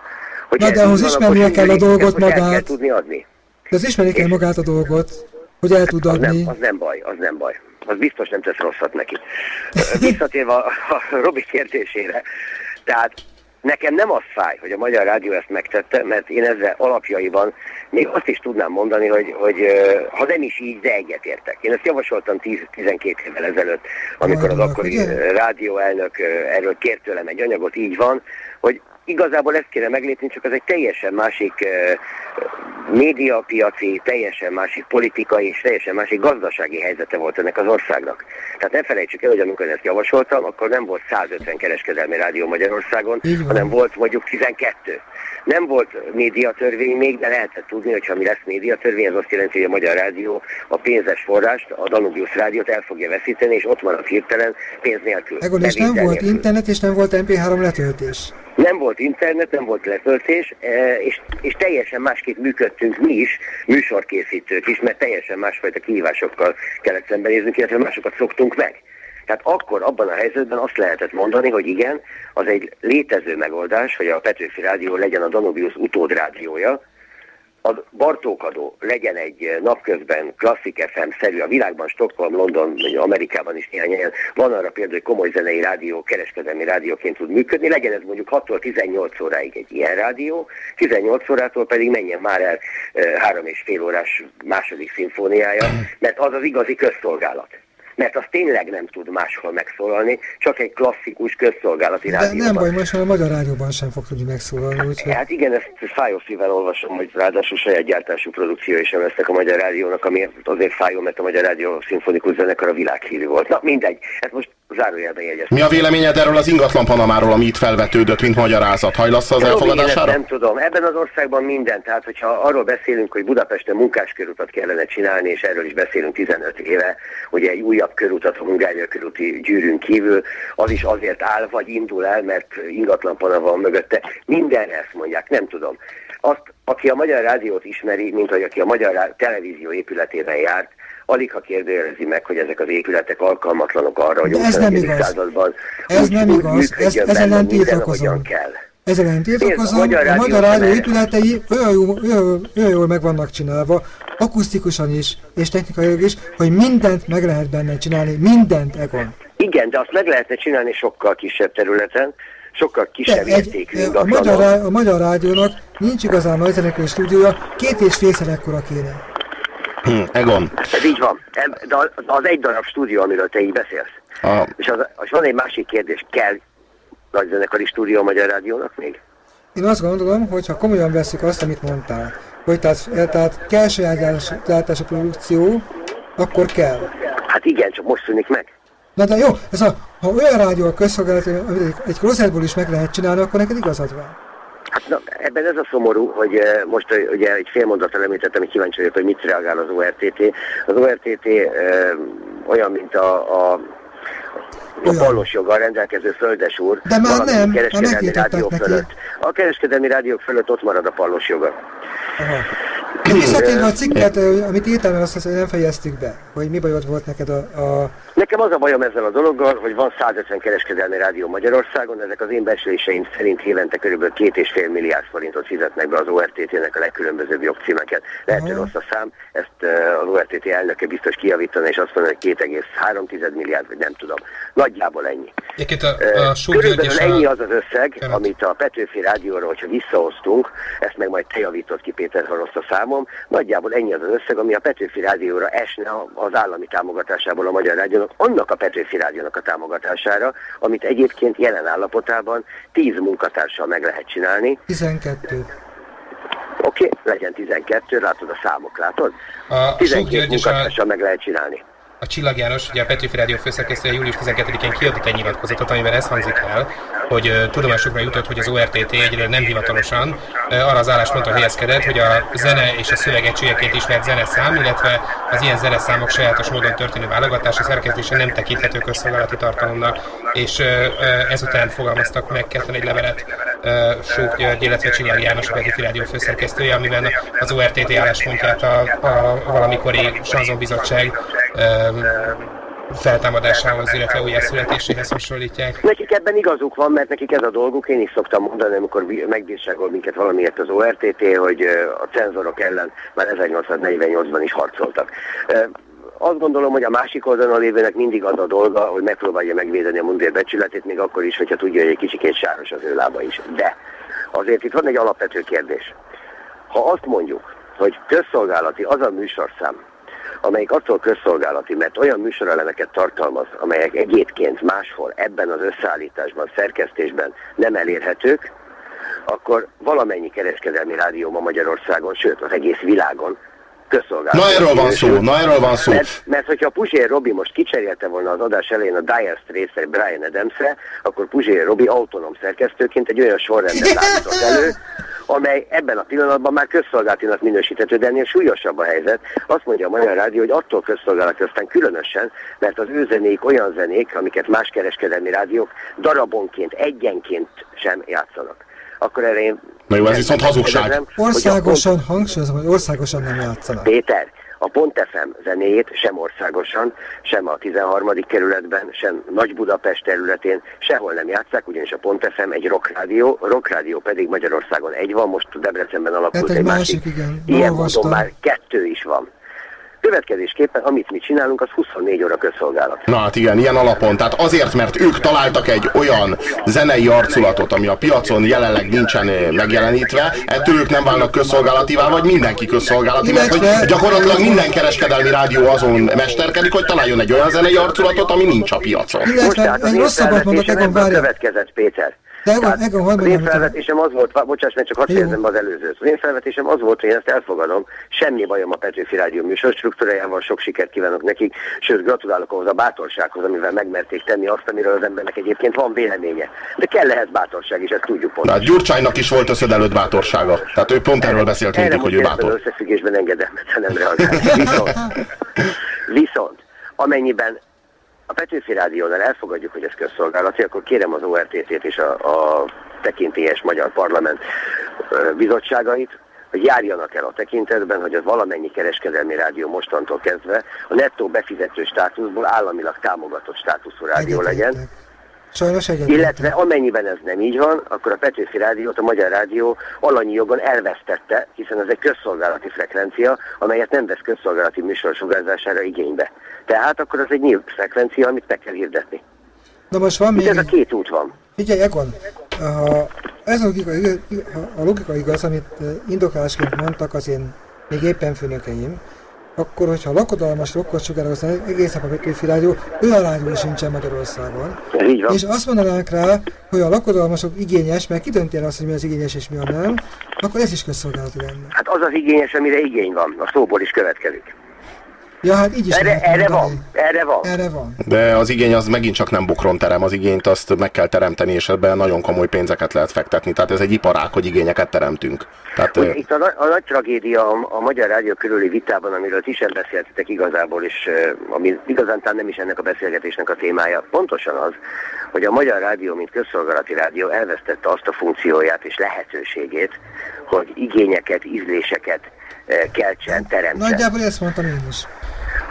Hogy Na de ahhoz ismernie kell a dolgot magát. El kell tudni adni. De az ismerni kell magát a dolgot, hogy el tud adni. Az nem, az nem baj, az nem baj. Az biztos nem tesz rosszat neki. Visszatérve a, a Robi kérdésére, tehát nekem nem az fáj, hogy a Magyar Rádió ezt megtette, mert én ezzel alapjaiban még azt is tudnám mondani, hogy, hogy ha nem is így, de egyetértek. Én ezt javasoltam 10-12 évvel ezelőtt, amikor az akkori rádióelnök erről kért tőlem egy anyagot, így van, hogy igazából ezt kéne meglépni, csak az egy teljesen másik uh, médiapiaci, teljesen másik politikai és teljesen másik gazdasági helyzete volt ennek az országnak. Tehát ne felejtsük el, hogy amikor ezt javasoltam, akkor nem volt 150 kereskedelmi rádió Magyarországon, hanem volt mondjuk 12. Nem volt médiatörvény még, de lehetett tudni, hogy ha mi lesz médiatörvény, az azt jelenti, hogy a Magyar Rádió a pénzes forrást, a Danubius Rádiót el fogja veszíteni, és ott marad hirtelen pénz nélkül. Egon, és nem volt internet, és nem volt MP3 letöltés. Nem volt internet, nem volt letöltés, e, és, és teljesen másképp működtünk mi is, műsorkészítők is, mert teljesen másfajta kihívásokkal kellett szembenéznünk, illetve másokat szoktunk meg. Tehát akkor abban a helyzetben azt lehetett mondani, hogy igen, az egy létező megoldás, hogy a Petőfi Rádió legyen a Danubius utódrádiója, a Bartókadó legyen egy napközben klasszik FM-szerű, a világban, Stockholm, London, Amerikában is néhány helyen. Van arra például, hogy komoly zenei rádió, kereskedelmi rádióként tud működni, legyen ez mondjuk 6-tól 18 óráig egy ilyen rádió, 18 órától pedig menjen már el e, három és fél órás második szimfóniája, mert az az igazi közszolgálat mert az tényleg nem tud máshol megszólalni, csak egy klasszikus közszolgálati De rádióban. nem baj, most már a Magyar Rádióban sem fog tudni megszólalni. Úgyhogy... Hát igen, ezt fájó szívvel olvasom, hogy ráadásul saját gyártású is sem lesznek a Magyar Rádiónak, ami azért fájó, mert a Magyar Rádió szimfonikus zenekar a világhírű volt. Na mindegy, hát most zárójelben jegyeztem. Mi a véleményed erről az ingatlan panamáról, ami itt felvetődött, mint magyarázat? Hajlasz az elfogadására? Nem tudom. Ebben az országban minden. Tehát, hogyha arról beszélünk, hogy Budapesten munkáskörútat kellene csinálni, és erről is beszélünk 15 éve, ugye egy újabb körutat a Hungária körúti gyűrűn kívül, az is azért áll, vagy indul el, mert ingatlan pana van mögötte. Mindenre ezt mondják, nem tudom. Azt, aki a Magyar Rádiót ismeri, mint hogy aki a Magyar Televízió épületében járt, alig ha kérdőjelezi meg, hogy ezek az épületek alkalmatlanok arra, hogy a 21. században ez úgy, nem úgy igaz. Ez, ez ellen tiltakozom. kell. Ez ellen tiltakozom. A Magyar, a Magyar Rádió épületei olyan, jó, olyan, olyan jól meg vannak csinálva, akusztikusan is, és technikailag is, hogy mindent meg lehet benne csinálni, mindent, Egon. Igen, de azt meg lehetne csinálni sokkal kisebb területen, sokkal kisebb de értékű egy, a magyar, a Magyar Rádiónak nincs igazán nagy zenekari stúdiója, két és félszer ekkora kéne. Hm, Egon. Ez így van. De az egy darab stúdió, amiről te így beszélsz. A... És, az, és van egy másik kérdés, kell nagy zenekari stúdió a Magyar Rádiónak még? Én azt gondolom, hogy ha komolyan veszik azt, amit mondtál, hogy tehát, tehát kell saját a produkció, akkor kell. Hát igen, csak most szűnik meg. Na de jó, ez a, ha olyan rádió a közszolgálat, amit egy, egy is meg lehet csinálni, akkor neked igazad van. Hát na, ebben ez a szomorú, hogy uh, most uh, ugye egy fél mondattal említettem, hogy kíváncsi vagyok, hogy mit reagál az ORTT. Az ORTT uh, olyan, mint a, a a valós joggal rendelkező földes úr, De már nem, kereskedelmi rádiók fölött. A kereskedelmi rádiók fölött ott marad a pallos joga. Aha. Visszatérve a cikket, amit írtam, azt azt nem fejeztük be, hogy mi bajod volt neked a, a... Nekem az a bajom ezzel a dologgal, hogy van 150 kereskedelmi rádió Magyarországon, ezek az én becsléseim szerint évente kb. két és fél milliárd forintot fizetnek be az ORTT-nek a legkülönbözőbb jogcímeket. Lehet, hogy rossz a szám, ezt az ORTT elnöke biztos kijavítana, és azt mondja, hogy 2,3 milliárd, vagy nem tudom. Nagyjából ennyi. a, a Körülbelül ennyi az az összeg, amit a Petőfi Rádióra, hogyha visszahoztunk, ezt meg majd te javított ki Péter, ha rossz a számom, nagyjából ennyi az az összeg, ami a Petőfi Rádióra esne az állami támogatásából a Magyar Rádiónak, annak a Petőfi Rádiónak a támogatására, amit egyébként jelen állapotában 10 munkatársal meg lehet csinálni. 12. Oké, okay, legyen 12, látod a számok, látod? A 12 munkatárssal a... meg lehet csinálni a Csillag János, ugye a Petőfi Rádió főszerkesztője július 12-én kiadott egy nyilatkozatot, amiben ez hangzik el, hogy uh, tudomásukra jutott, hogy az ORTT egyre nem hivatalosan uh, arra az álláspontra helyezkedett, hogy a zene és a szöveg egységeként ismert zeneszám, illetve az ilyen zeneszámok sajátos módon történő válogatása szerkesztése nem tekinthető közszolgálati tartalomnak, és uh, ezután fogalmaztak meg ketten egy levelet Sók György, illetve Csillag János, a Petőfi Rádió főszerkesztője, amiben az ORTT álláspontját a, a valamikori Sanzon Bizottság feltámadásához, illetve újjászületéséhez hasonlítják. Nekik ebben igazuk van, mert nekik ez a dolguk. Én is szoktam mondani, amikor megbírságol minket valamiért az ORTT, hogy a cenzorok ellen már 1848-ban is harcoltak. Azt gondolom, hogy a másik oldalon lévőnek mindig az a dolga, hogy megpróbálja megvédeni a mundér becsületét, még akkor is, hogyha tudja, hogy egy kicsikét sáros az ő lába is. De azért itt van egy alapvető kérdés. Ha azt mondjuk, hogy közszolgálati az a műsorszám, amelyik attól közszolgálati, mert olyan műsorelemeket tartalmaz, amelyek egyébként máshol ebben az összeállításban, szerkesztésben nem elérhetők, akkor valamennyi kereskedelmi rádió ma Magyarországon, sőt az egész világon közszolgálat. Na erről van szó, na erről van szó. Mert, mert hogyha Puzsér Robi most kicserélte volna az adás elején a Dire Straits-re Brian adams akkor Puzsér Robi autonóm szerkesztőként egy olyan sorrendet állított elő, amely ebben a pillanatban már közszolgálatinak minősíthető, de ennél súlyosabb a helyzet. Azt mondja a Magyar Rádió, hogy attól közszolgálat aztán különösen, mert az ő zenék olyan zenék, amiket más kereskedelmi rádiók darabonként, egyenként sem játszanak. Akkor erre én... Na jó, ez viszont hazugság. Országosan, hangsúlyozom, hogy országosan nem játszanak. Péter, a Pont FM zenéjét sem országosan, sem a 13. kerületben, sem Nagy Budapest területén sehol nem játszák, ugyanis a Pont FM egy rockrádió, rockrádió pedig Magyarországon egy van, most Debrecenben alakult hát egy, egy másik, másik igen. ilyen módon már kettő is van. Következésképpen, amit mi csinálunk, az 24 óra közszolgálat. Na hát igen, ilyen alapon. Tehát azért, mert ők találtak egy olyan zenei arculatot, ami a piacon jelenleg nincsen eh, megjelenítve, ettől ők nem válnak közszolgálativá, vagy mindenki közszolgálati, mert hogy gyakorlatilag minden kereskedelmi rádió azon mesterkedik, hogy találjon egy olyan zenei arculatot, ami nincs a piacon. Most tehát az én felvetésem következett, Péter. De Tehát, Egon, az én felvetésem az volt, bocsáss meg, csak hadd fejezem az előzőt. Az én felvetésem az volt, hogy én ezt elfogadom, semmi bajom a Petőfi Rádió műsor struktúrájával, sok sikert kívánok nekik, sőt gratulálok ahhoz a bátorsághoz, amivel megmerték tenni azt, amiről az embernek egyébként van véleménye. De kell ehhez bátorság is, ezt tudjuk pontosan. Hát Gyurcsánynak is volt összed előtt bátorsága. Tehát ő pont erről beszélt mindig, hogy ő bátor. összefüggésben engedem, nem reagál. Viszont, viszont amennyiben a Petőfi Rádiónál elfogadjuk, hogy ez közszolgálati, akkor kérem az ORTT-t és a, a tekintélyes Magyar Parlament bizottságait, hogy járjanak el a tekintetben, hogy az valamennyi kereskedelmi rádió mostantól kezdve a nettó befizető státuszból államilag támogatott státuszú rádió legyen. Sajnos Illetve amennyiben ez nem így van, akkor a Petőfi Rádiót a Magyar Rádió alanyi jogon elvesztette, hiszen ez egy közszolgálati frekvencia, amelyet nem vesz közszolgálati műsorsugárzására igénybe. Tehát akkor az egy nyílt frekvencia, amit meg kell hirdetni. Na most van még... Ez a két út van. Figyelj, Egon, ha ez a logika, a logika igaz, amit indoklásként mondtak az én még éppen főnökeim, akkor, hogyha lakodalmas rokkot sugároznak egész nap a Petőfi Rádió, olyan rádió sincsen Magyarországon. És azt mondanánk rá, hogy a lakodalmasok igényes, mert ki dönti el azt, hogy mi az igényes és mi a nem, akkor ez is közszolgálati lenne. Hát az az igényes, amire igény van, a szóból is következik. Ja, hát így is erre, erre van, erre van. Erre van. De az igény az megint csak nem bokron terem, az igényt azt meg kell teremteni, és ebben nagyon komoly pénzeket lehet fektetni. Tehát ez egy iparág, hogy igényeket teremtünk. Tehát, Ugye, itt a, a nagy tragédia a, a Magyar Rádió körüli vitában, amiről ti sem beszéltetek igazából, és ami igazán nem is ennek a beszélgetésnek a témája, pontosan az, hogy a Magyar Rádió, mint közszolgálati rádió elvesztette azt a funkcióját és lehetőségét, hogy igényeket, ízléseket keltsen, teremtsen. Nagyjából ezt mondtam én is.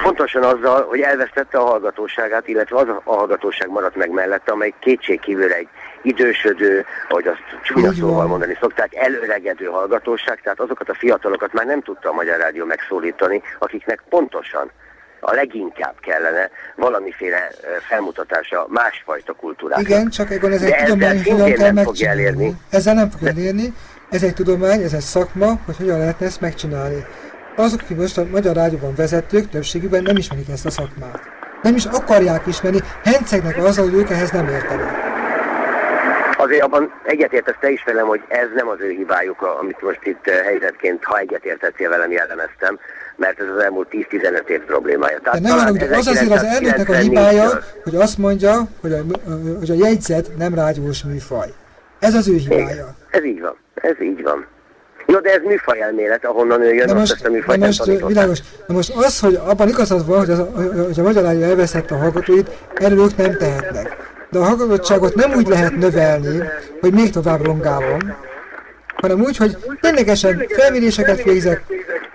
Pontosan azzal, hogy elvesztette a hallgatóságát, illetve az a hallgatóság maradt meg mellette, amely kétségkívül egy idősödő, ahogy azt csúnya szóval mondani szokták, előregedő hallgatóság, tehát azokat a fiatalokat már nem tudta a Magyar Rádió megszólítani, akiknek pontosan a leginkább kellene valamiféle felmutatása másfajta kultúráknak. Igen, csak ebből ez egy tudományos kell nem fog elérni. Ezzel nem fog elérni, Ez egy tudomány, ez egy szakma, hogy hogyan lehetne ezt megcsinálni. Azok, akik most a Magyar Rádióban vezetők, többségükben nem ismerik ezt a szakmát. Nem is akarják ismerni, hencegnek azzal, hogy ők ehhez nem értenek. Azért abban egyetértesz te is velem, hogy ez nem az ő hibájuk, amit most itt eh, helyzetként, ha egyetértettél velem, jellemeztem, mert ez az elmúlt 10-15 év problémája. Tehát De nem, hanem, az azért az elnöknek a hibája, hogy azt mondja, hogy a, hogy a jegyzet nem rádiós műfaj. Ez az ő hibája. Ez így van. Ez így van. No, de ez műfaj elmélet, ahonnan ő jön, de most, azt a műfajt most, világos. Na most az, hogy abban igazad van, hogy, az, hogy a magyar állja elveszette a hallgatóit, erről ők nem tehetnek. De a hallgatottságot nem úgy lehet növelni, hogy még tovább rongálom, hanem úgy, hogy ténylegesen felméréseket végzek,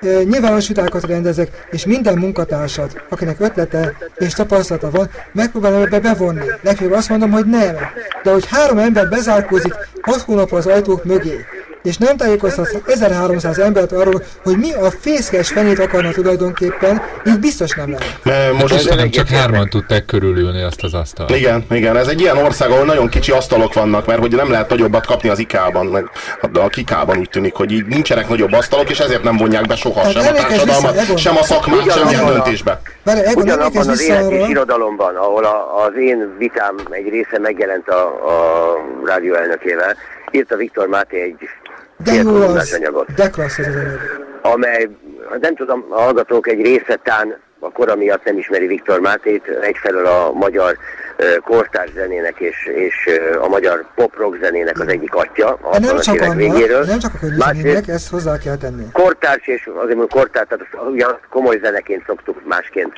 nyilvános vitákat rendezek, és minden munkatársat, akinek ötlete és tapasztalata van, megpróbálom ebbe bevonni. Legfeljebb azt mondom, hogy nem. De hogy három ember bezárkózik hat hónap az ajtók mögé, és nem tájékoztatsz 1300 embert arról, hogy mi a fészkes fenét akarna tulajdonképpen, így biztos nem lehet. Ne, most ez nem csak hárman tudták körülülni azt az asztalt. Igen, igen, ez egy ilyen ország, ahol nagyon kicsi asztalok vannak, mert hogy nem lehet nagyobbat kapni az IKEA-ban, meg a Kikában úgy tűnik, hogy így nincsenek nagyobb asztalok, és ezért nem vonják be soha hát sem a társadalmat, vissza, sem a szakmát, sem a döntésbe. Ugyanabban az életés irodalomban, ahol a, az én vitám egy része megjelent a, a rádió elnökével, írta Viktor Máté egy de jó az, anyagot, de klassz az anyag. Amely, nem tudom, a hallgatók egy része tán a kora miatt nem ismeri Viktor Mátét, egyfelől a magyar kortárs zenének és, és a magyar pop-rock zenének az egyik atya, a nem csak annak, végéről. Nem csak a zenének, ezt hozzá kell tenni. Kortárs és azért mondjuk kortárs, tehát ugye komoly zeneként szoktuk másként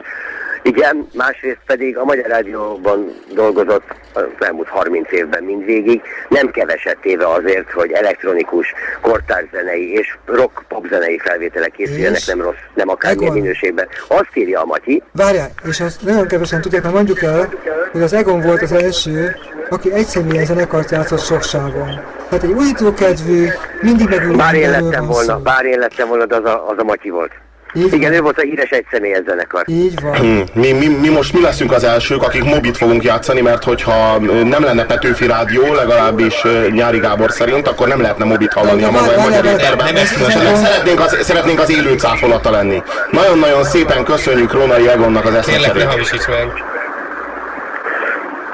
igen, másrészt pedig a Magyar Rádióban dolgozott az elmúlt 30 évben mindvégig, nem keveset téve azért, hogy elektronikus, kortárzenei és rock popzenei felvételek készüljenek, nem rossz, nem akármilyen Egon. minőségben. Azt írja a Matyi. Várjál, és azt nagyon kevesen tudják, mert mondjuk el, hogy az Egon volt az első, aki egyszerűen zenekart játszott soksávon. Tehát egy újítókedvű, mindig megülő. Bár én lettem volna, bár én lettem volna, de az a, az a Matyi volt. Így Igen, van. ő volt a híres egyszemélyes zenekar. Így van. Hmm. Mi, mi, mi most mi leszünk az elsők, akik mobit fogunk játszani, mert hogyha nem lenne Petőfi Rádió, legalábbis Nyári Gábor szerint, akkor nem lehetne mobit hallani a maga magyar éterben. Szeretnénk az, szeretnénk az élő cáfolata lenni. Nagyon-nagyon szépen köszönjük Rónai Egonnak az eszmecserét. Ne.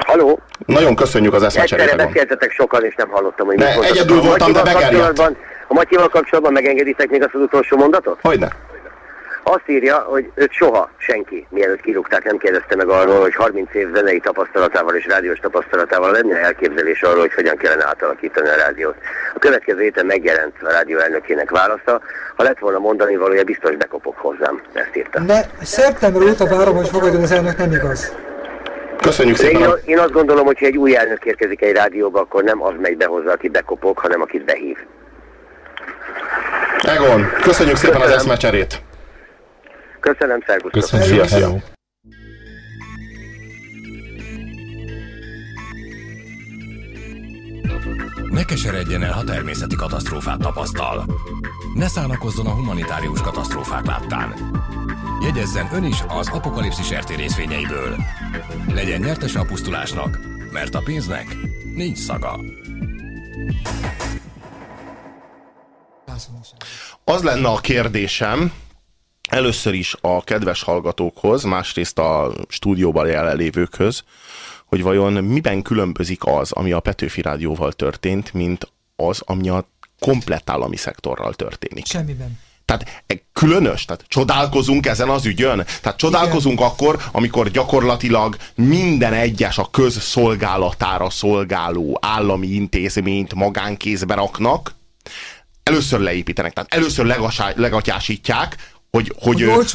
Haló? Nagyon köszönjük az eszmecserét. Egyszerre beszéltetek sokan, és nem hallottam, hogy mit Egyedül voltam, de begerjedt. A Matyival kapcsolatban megengeditek még azt az utolsó mondatot? Hogyne. Azt írja, hogy őt soha senki, mielőtt kirúgták, nem kérdezte meg arról, hogy 30 év zenei tapasztalatával és rádiós tapasztalatával lenne elképzelés arról, hogy hogyan kellene átalakítani a rádiót. A következő héten megjelent a rádió elnökének válasza. Ha lett volna mondani valója, biztos bekopok hozzám. Ezt írta. De szeptember óta várom, hogy fogadjon az elnök, nem igaz. Köszönjük szépen. Én, én azt gondolom, hogy ha egy új elnök érkezik egy rádióba, akkor nem az megy be hozzá, aki bekopok, hanem akit behív. Egon, köszönjük szépen Köszönöm. az eszmecserét. Köszönöm, szervusztok. Köszönöm, szia, szia. Ne keseredjen el, ha természeti katasztrófát tapasztal. Ne szánakozzon a humanitárius katasztrófák láttán. Jegyezzen ön is az apokalipszis RT részvényeiből. Legyen nyertes a pusztulásnak, mert a pénznek nincs szaga. Az lenne a kérdésem, Először is a kedves hallgatókhoz, másrészt a stúdióban jelenlévőkhöz, hogy vajon miben különbözik az, ami a Petőfi Rádióval történt, mint az, ami a komplett állami szektorral történik. Semmiben. Tehát e, különös, tehát csodálkozunk ezen az ügyön. Tehát csodálkozunk Igen. akkor, amikor gyakorlatilag minden egyes a közszolgálatára szolgáló állami intézményt magánkézbe raknak, először leépítenek, tehát először legatyásítják, hogy, hogy, hogy,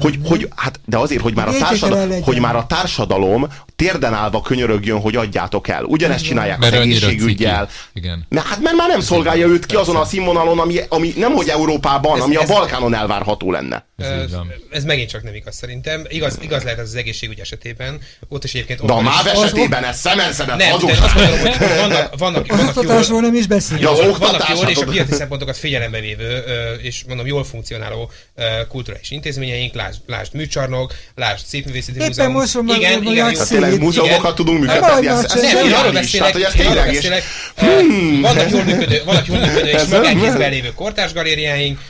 hogy, hogy, hát, de azért, hogy már, a társadalom, hogy már a társadalom térden állva könyörögjön, hogy adjátok el. Ugyanezt csinálják mert a szegénységügyel. Igen. Mert, hát mert már nem szolgálja őt ki azon a színvonalon, ami, ami nem hogy Európában, ez, ami ez, a Balkánon elvárható lenne. Ez, ez megint csak nem igaz szerintem. Igaz, igaz lehet ez az egészségügy esetében. Ott is egyébként... De a MÁV esetében ez szemenszedett nem, hazugság. azt mondom, hogy vannak, vannak, az vannak oktatásról nem is beszélünk. Ja, vannak, vannak jól és a piaci szempontokat figyelembe vévő, és mondom, jól funkcionáló kulturális intézményeink, lásd, lásd műcsarnok, lásd szépművészeti múzeum. Éppen most igen, igen, igen, múzeumokat tudunk működtetni. Ez, ez nem, arról beszélek, hogy ez tényleg is. Hmm. Vannak jól működő, vannak jól működő és magánkézben lévő kortárs galériáink.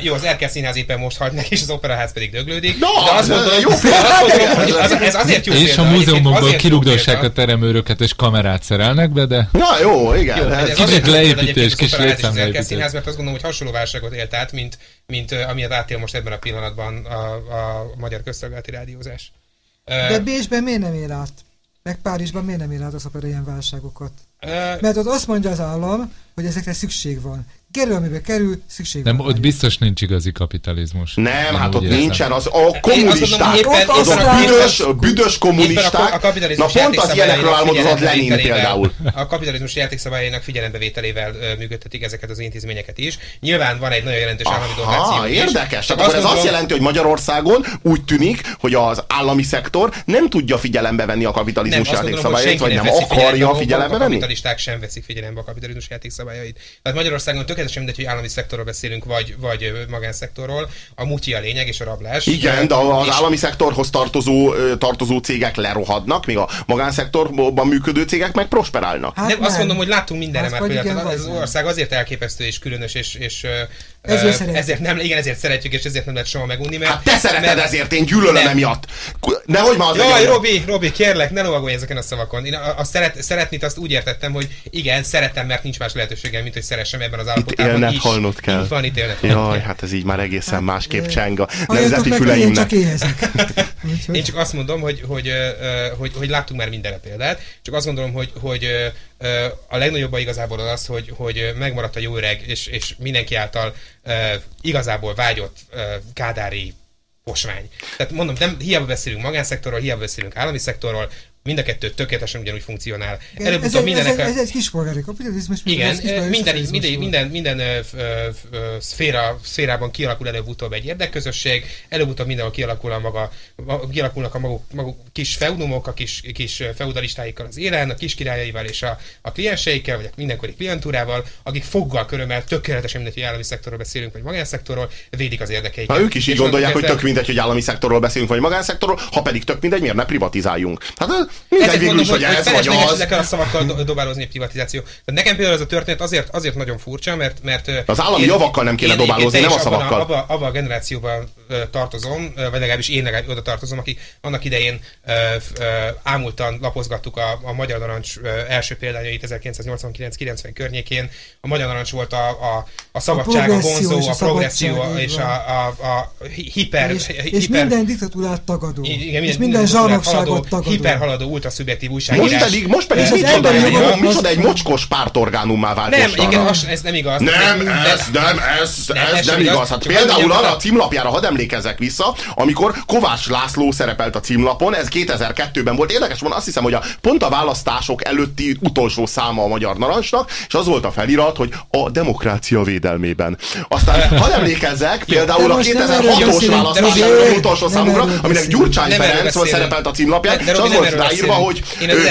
Jó, az Erkel Színház éppen most halt meg, és az Operaház pedig döglődik. De azt mondom, jó ez azért jó És a múzeumokból kirugdossák a teremőröket, és kamerát szerelnek be, de... Na jó, igen. Kicsit leépítés, kis létszámleépítés. Színház, mert azt gondolom, hogy hasonló válságot élt át, mint, mint amilyet átél most ebben a pillanatban a, a magyar közszolgálati rádiózás. De Bécsben miért nem él át? Meg Párizsban miért nem él át az ilyen válságokat? Mert ott azt mondja az állam, hogy ezekre szükség van kerül, amibe kerül, szükség Nem, ott biztos nincs igazi kapitalizmus. Nem, hát ott nincsen, az a kommunisták, azok a büdös, büdös kommunisták, na pont az ilyenekről álmodozott Lenin például. A kapitalizmus játékszabályainak figyelembevételével működtetik ezeket az intézményeket is. Nyilván van egy nagyon jelentős állami dotáció érdekes. Tehát akkor ez azt jelenti, hogy Magyarországon úgy tűnik, hogy az állami szektor nem tudja figyelembe venni a kapitalizmus játékszabályait, vagy nem akarja figyelembe venni? A kapitalisták sem veszik figyelembe a kapitalizmus játékszabályait. Tehát Magyarországon tök teljesen mindegy, hogy állami szektorról beszélünk, vagy, vagy magánszektorról. A mutyi a lényeg, és a rablás. Igen, de az és... állami szektorhoz tartozó, tartozó cégek lerohadnak, míg a magánszektorban működő cégek meg prosperálnak. Hát nem, nem, azt mondom, hogy látunk mindenre hát, már például. Az ország azért elképesztő és különös, és, és ezért, uh, ezért nem, igen, ezért szeretjük, és ezért nem lehet soha megunni, mert... Hát te szereted mert, ezért, én gyűlölöm nem. emiatt. Nehogy már az Jaj, legyen. Robi, Robi, kérlek, ne lovagolj ezeken a szavakon. Én a, a szeret, szeretnit azt úgy értettem, hogy igen, szeretem, mert nincs más lehetőségem, mint hogy szeressem ebben az állapotában élned, is. halnod kell. van, itt élned, Jaj, hát ez így már egészen hát, másképp cseng a nemzeti füleimnek. Én csak Én csak azt mondom, hogy, hogy, hogy, hogy láttunk már mindenre példát, csak azt gondolom, hogy, hogy a legnagyobb igazából az hogy, hogy megmaradt a jó öreg, és, és mindenki által igazából vágyott kádári posvány. Tehát mondom, nem, hiába beszélünk magánszektorról, hiába beszélünk állami szektorról, mind a kettő tökéletesen ugyanúgy funkcionál. Előbb ez, egy, ez, egy, ez egy kispolgári kapitalizmus. Igen, minden, minden, minden, minden ö, ö, ö, szféra, szférában kialakul előbb-utóbb egy érdekközösség, előbb-utóbb mindenhol kialakul a maga, kialakulnak a maguk, maguk kis feudumok, a kis, kis feudalistáikkal az élen, a kis királyaival és a, a klienseikkel, vagy a mindenkori klientúrával, akik foggal körömmel tökéletesen mindegy, hogy állami szektorról beszélünk, vagy magánszektorról, védik az érdekeiket. Ha ők is így gondolják, hogy tök mindegy, hogy állami szektorról beszélünk, vagy magánszektorról, ha pedig tök mindegy, miért ne privatizáljunk? Hát Mindegy végül mondom, is, hogy, hogy ez vagy az. ezekkel a szavakkal do- dobálózni a privatizáció. Tehát nekem például ez a történet azért, azért nagyon furcsa, mert... mert az állami én, javakkal nem kéne én, dobálózni, nem a szavakkal. Abba, abba a generációban tartozom, vagy legalábbis én legalább oda tartozom, akik annak idején ámultan lapozgattuk a, a Magyar Narancs első példányait 1989-90 környékén. A Magyar Narancs volt a, a, a szabadság, a, a vonzó, a, a progresszió és a, a, a hiper... És, hiper, és minden diktatúrát tagadó. Igen, minden, és minden zsarnokságot tagadó. Hiperhaladó ultraszubjektív újságírás. Most pedig, most pedig micsoda egy, micsoda egy mocskos pártorgánummá vált Nem, igen, az, ez nem igaz. Nem, ez, nem, ez, ez, ez nem igaz. Hát például arra a címlapjára hadd emlékezzek vissza, amikor Kovács László szerepelt a címlapon, ez 2002-ben volt. Érdekes van, azt hiszem, hogy a pont a választások előtti utolsó száma a Magyar Narancsnak, és az volt a felirat, hogy a demokrácia védelmében. Aztán hadd emlékezzek, például a 2006-os választás utolsó számukra, aminek Gyurcsány Ferenc szerepelt a címlapján, és az volt ráírva, hogy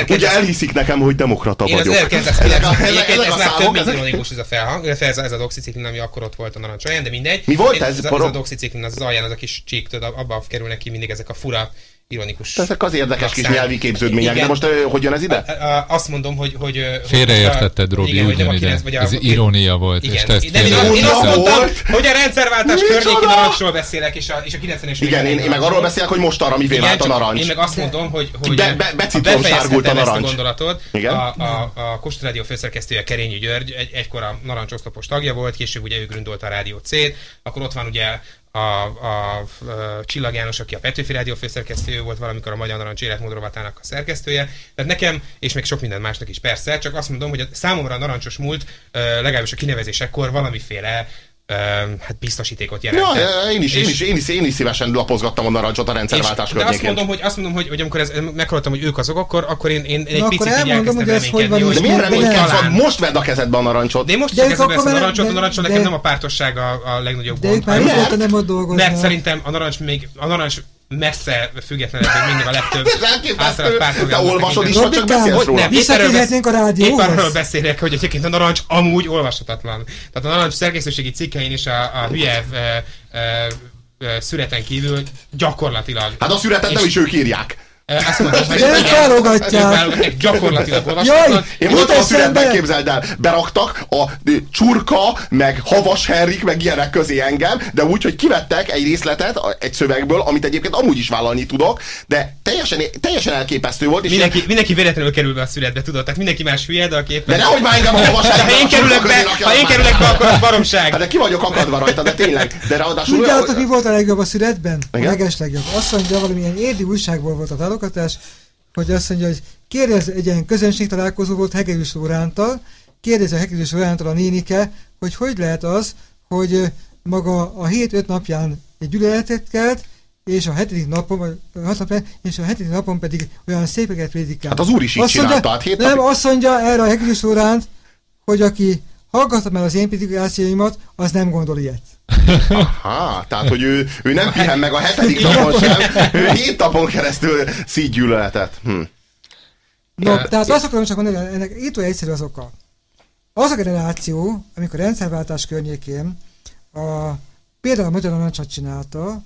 ugye elhiszik nekem, hogy demokrata vagyok. Ezek a, ezek a számok. Ez ironikus ez a felhang, ez, ez a doxiciklin, ami akkor ott volt a narancsaján, de mindegy. Mi volt ez? Ez, ez a doxiciklin, az, alján az a kis csík, tudod, abban kerülnek ki mindig ezek a fura ironikus. Ezek az érdekes kis nyelvi képződmények, igen. de most hogy jön ez ide? A, a, azt mondom, hogy... hogy Félreértetted, Robi, igen, ugyan ide. Ez irónia volt. Igen, és te ezt de én, én azt mondtam, hogy a rendszerváltás környéki narancsról beszélek, és a, és a 90-es Igen, én, én meg arról beszélek, hogy most arra mi vált a narancs. Én meg azt mondom, hogy, hogy be, be, becitrom sárgult a narancs. Ezt a gondolatot. Igen? A, a, a Kossuth Rádió főszerkesztője Kerényi György, egy, egykor a narancsoszlopos tagja volt, később ugye ő gründolta a Rádió C-t, akkor ott van ugye a, a, a Csillag János, aki a Petőfi Rádió főszerkesztője volt, valamikor a Magyar Narancs életmódrovatának a szerkesztője. Tehát nekem, és még sok minden másnak is persze, csak azt mondom, hogy a, számomra a narancsos múlt legalábbis a kinevezésekor valamiféle hát biztosítékot jelent. Ja, én is, én, is, én, is, én is szívesen lapozgattam a narancsot a rendszerváltás környékén. Azt mondom, hogy, azt mondom, hogy, hogy amikor ez, meghallottam, hogy ők azok, akkor, akkor én, én egy picit így elkezdtem reménykedni. Hogy de miért reménykedsz? Most vedd a kezedbe a narancsot. De én most vedd a kezedbe a narancsot, a narancsot nekem nem a pártosság a, a legnagyobb gond. De ők már nem ott dolgoznak. Mert szerintem a narancs még, a narancs messze függetlenebb, mindig a legtöbb általában pártolgálnak. Te olvasod is, vagy csak beszélsz róla? Nem, Visszatérhetnénk a rádióhoz. Épp arról beszélek, hogy egyébként a narancs amúgy olvashatatlan. Tehát a narancs szerkesztőségi cikkein is a, a hülye e, e, e, szüreten kívül gyakorlatilag. Hát a szüretet nem is ők írják. Azt mondom, hogy nem válogatják. Gyakorlatilag Jaj, én voltam a születben, képzeld el, beraktak a csurka, meg havas herrik, meg ilyenek közé engem, de úgy, hogy kivettek egy részletet egy szövegből, amit egyébként amúgy is vállalni tudok, de teljesen, teljesen elképesztő volt. És mindenki, én... mindenki véletlenül kerül be a születbe, tudod? Tehát mindenki más hülye, de aki éppen... De nehogy már engem a havas ha én kerülök be, ha én kerülök be, akkor az baromság. Hát de ki vagyok akadva rajta, de tényleg. De ráadásul... Tudjátok, mi volt a legjobb a születben? A leges legjobb. Azt mondja, valamilyen érdi újságból volt a tálogatás, hogy azt mondja, hogy kérdez, egy ilyen közönség találkozó volt Hegedűs Lórántal, kérdezi a Hegedűs Lórántal a nénike, hogy hogy lehet az, hogy maga a hét öt napján egy gyűlöletet kelt, és a hetedik napon, vagy hat napján, és a hetedik napon pedig olyan szépeket prédikál. Hát az úr is így azt csinálta, hát hét Nem, napi... azt mondja erre a Hegedűs Lóránt, hogy aki hallgatta meg az én predikációimat, az nem gondol ilyet. Aha, tehát, hogy ő, ő nem pihen meg a hetedik napon sem, ő hét napon keresztül szígy gyűlöletet. Hm. No, ja, tehát azt akarom csak mondani, hogy ennek itt olyan egyszerű az oka. Az a generáció, amikor a rendszerváltás környékén a, például a Magyar Narancsot csinálta,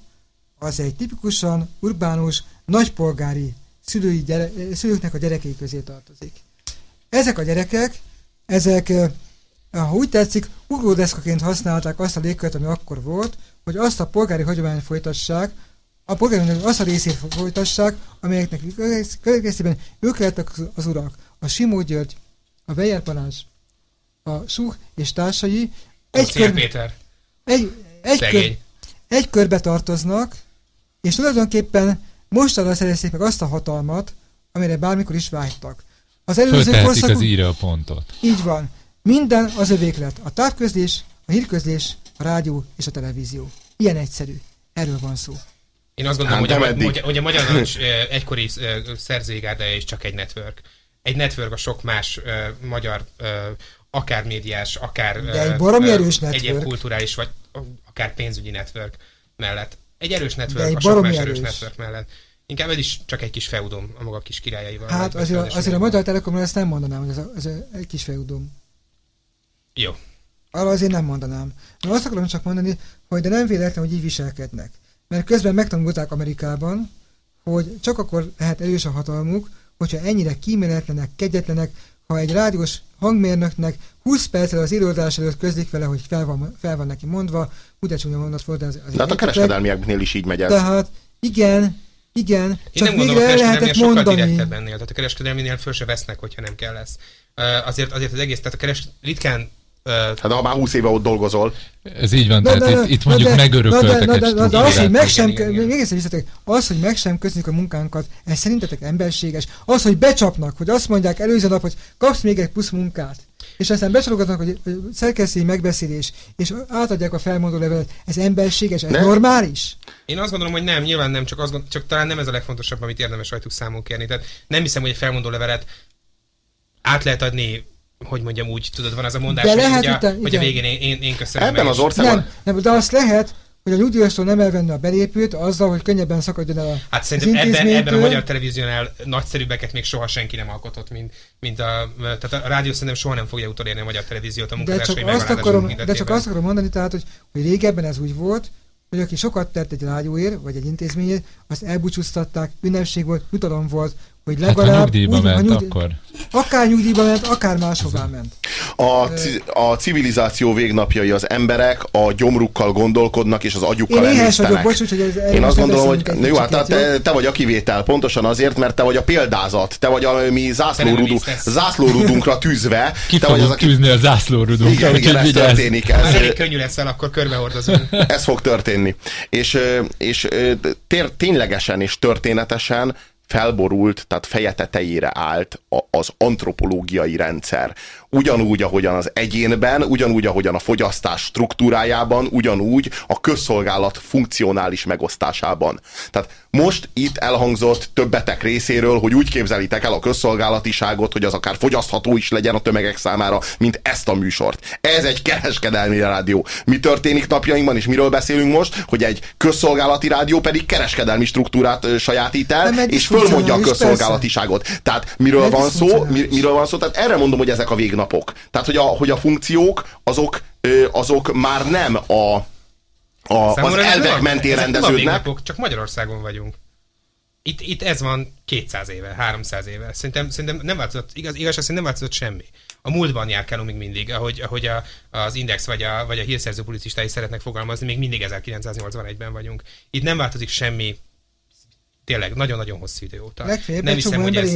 az egy tipikusan urbánus, nagypolgári szülői gyere, szülőknek a gyerekei közé tartozik. Ezek a gyerekek, ezek ha úgy tetszik, ugródeszkaként használták azt a légkört, ami akkor volt, hogy azt a polgári hagyományt folytassák, a polgári azt a részét folytassák, amelyeknek következtében ők lettek az urak. A Simó György, a Weyer Balázs, a Suh és társai egy, kör, Péter. egy, egy, kör, egy körbe tartoznak, és tulajdonképpen mostanra szerezték meg azt a hatalmat, amire bármikor is vágytak. Az előző korszak... az írja a pontot. Így van. Minden az övék lett. A távközlés, a hírközlés, a rádió és a televízió. Ilyen egyszerű. Erről van szó. Én azt gondolom, hát, hogy, a, hogy, hogy a Magyar Narancs egykori szerzőigárdája is csak egy network. Egy network a sok más uh, magyar uh, akár médiás, akár De egy baromi erős network. egyéb kulturális, vagy akár pénzügyi network mellett. Egy erős network a sok más erős. erős network mellett. Inkább ez is csak egy kis feudum a maga kis királyaival. Hát azért, azért, a Magyar Telekomra ezt nem mondanám, hogy ez, a, ez egy kis feudum. Jó. Arra azért nem mondanám. Mert azt akarom csak mondani, hogy de nem véletlen, hogy így viselkednek. Mert közben megtanulták Amerikában, hogy csak akkor lehet erős a hatalmuk, hogyha ennyire kíméletlenek, kegyetlenek, ha egy rádiós hangmérnöknek 20 perccel az előadás előtt közlik vele, hogy fel van, fel van neki mondva, úgy csúnya mondat volt, de az, az De hát a kereskedelmieknél is így megy ez. Tehát igen, igen, Én csak nem végre el lehetett mondani. Sokkal ennél, tehát a kereskedelminél föl se vesznek, hogyha nem kell lesz. Uh, azért, azért az egész, tehát a keres, ritkán Hát ha már 20 éve ott dolgozol. Ez így van, de, tehát de, itt, itt mondjuk megörököltek de, de, de, az, hogy meg sem, még egyszer az, hogy meg sem köszönjük a munkánkat, ez szerintetek emberséges. Az, hogy becsapnak, hogy azt mondják előző nap, hogy kapsz még egy plusz munkát, és aztán becsalogatnak, hogy szerkesztői megbeszélés, és átadják a felmondó levelet, ez emberséges, ez nem. normális? Én azt gondolom, hogy nem, nyilván nem, csak, azt gondolom, csak talán nem ez a legfontosabb, amit érdemes rajtuk számon kérni. Tehát nem hiszem, hogy egy felmondó levelet át lehet adni hogy mondjam úgy, tudod, van az a mondás, de lehet, hogy, a, hogy a végén én, én, én köszönöm Ebben az országban... Nem, nem, de azt lehet, hogy a nyugdíjastól nem elvenne a belépőt azzal, hogy könnyebben szakadjon el a Hát szerintem ebben, ebben a magyar televíziónál nagyszerűbbeket még soha senki nem alkotott, mint, mint a, tehát a rádió szerintem soha nem fogja utolérni a magyar televíziót a munkatársai de csak, azt akarom, de csak azt akarom mondani, tehát, hogy, hogy régebben ez úgy volt, hogy aki sokat tett egy rádióért, vagy egy intézményért, azt elbúcsúztatták, ünnepség volt, jutalom volt, hogy legalább... Hát, ha nyugdíjba úgy, ment, nyugdíj, akkor... Akár nyugdíjba ment, akár máshová ment. A, a civilizáció végnapjai az emberek a gyomrukkal gondolkodnak, és az agyukkal Én vagyok, bocs, hogy ez, Én azt gondolom, hogy na jó, hát te, te, vagy a kivétel, pontosan azért, mert te vagy a példázat, te vagy a mi zászlórudu, zászlórudunkra tűzve. Ki te vagy az, aki... tűzni a zászlórudunkra. Igen, igen, ez történik. Ez, Már elég könnyű leszel, akkor körbehordozunk. Ez fog történni. És, és tér, ténylegesen és történetesen felborult, tehát feje tetejére állt az antropológiai rendszer. Ugyanúgy, ahogyan az egyénben, ugyanúgy, ahogyan a fogyasztás struktúrájában, ugyanúgy a közszolgálat funkcionális megosztásában. Tehát most itt elhangzott többetek részéről, hogy úgy képzelitek el a közszolgálatiságot, hogy az akár fogyasztható is legyen a tömegek számára, mint ezt a műsort. Ez egy kereskedelmi rádió. Mi történik napjainkban, és miről beszélünk most, hogy egy közszolgálati rádió pedig kereskedelmi struktúrát sajátít el, és fölmondja a közszolgálatiságot. Persze. Tehát miről van szó? Mi, miről van szó? Tehát erre mondom, hogy ezek a végnapok. Tehát, hogy a, hogy a funkciók, azok, azok már nem a a, az elvek mentén rendeződnek. csak Magyarországon vagyunk. itt, itt ez van 200 éve, 300 éve. Szerintem, szerintem nem változott, igaz, igaz, szerintem nem változott semmi. A múltban járkálunk még mindig, ahogy, ahogy a, az Index vagy a, vagy a hírszerző publicistái szeretnek fogalmazni, még mindig 1981-ben vagyunk. Itt nem változik semmi tényleg nagyon-nagyon hosszú idő óta. Legfeljebb nem hiszem, hogy ez,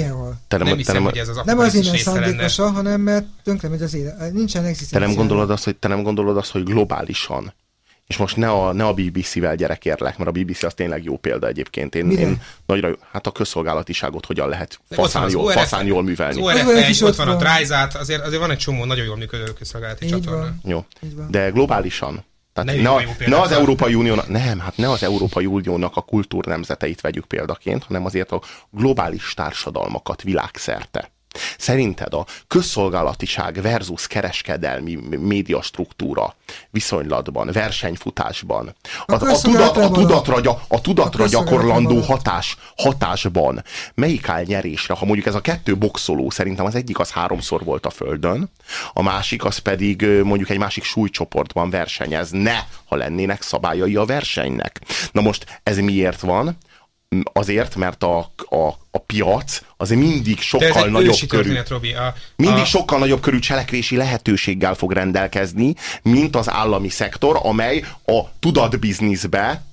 te nem, nem hiszem, hogy ez az Nem az innen szándékosa, hanem mert tönkre megy az élet. Nincsen egzisztencia. Te nem gondolod azt, hogy, te nem gondolod azt, hogy globálisan és most ne a, ne a BBC-vel gyerekérlek, mert a BBC az tényleg jó példa egyébként. Én, én nagyra, hát a közszolgálatiságot hogyan lehet faszán, jól, faszán jól művelni. Az ORF is ott van, a Trájzát, azért, azért van egy csomó nagyon jól működő közszolgálati csatorna. Jó, de globálisan, tehát ne, ne, ne az Európai Uniónak, nem, hát ne az Európai Uniónak a kultúrnemzeteit vegyük példaként, hanem azért a globális társadalmakat világszerte. Szerinted a közszolgálatiság versus kereskedelmi médiastruktúra viszonylatban, versenyfutásban, a, a, a, tudat, a tudatra, a tudatra a gyakorlandó hatás, hatásban melyik áll nyerésre? Ha mondjuk ez a kettő boxoló, szerintem az egyik az háromszor volt a földön, a másik az pedig mondjuk egy másik súlycsoportban versenyezne, ha lennének szabályai a versenynek. Na most ez miért van? Azért, mert a, a, a piac az mindig sokkal nagyobb körű, Robi, a, mindig a... sokkal nagyobb körű cselekvési lehetőséggel fog rendelkezni, mint az állami szektor, amely a tudatbizniszbe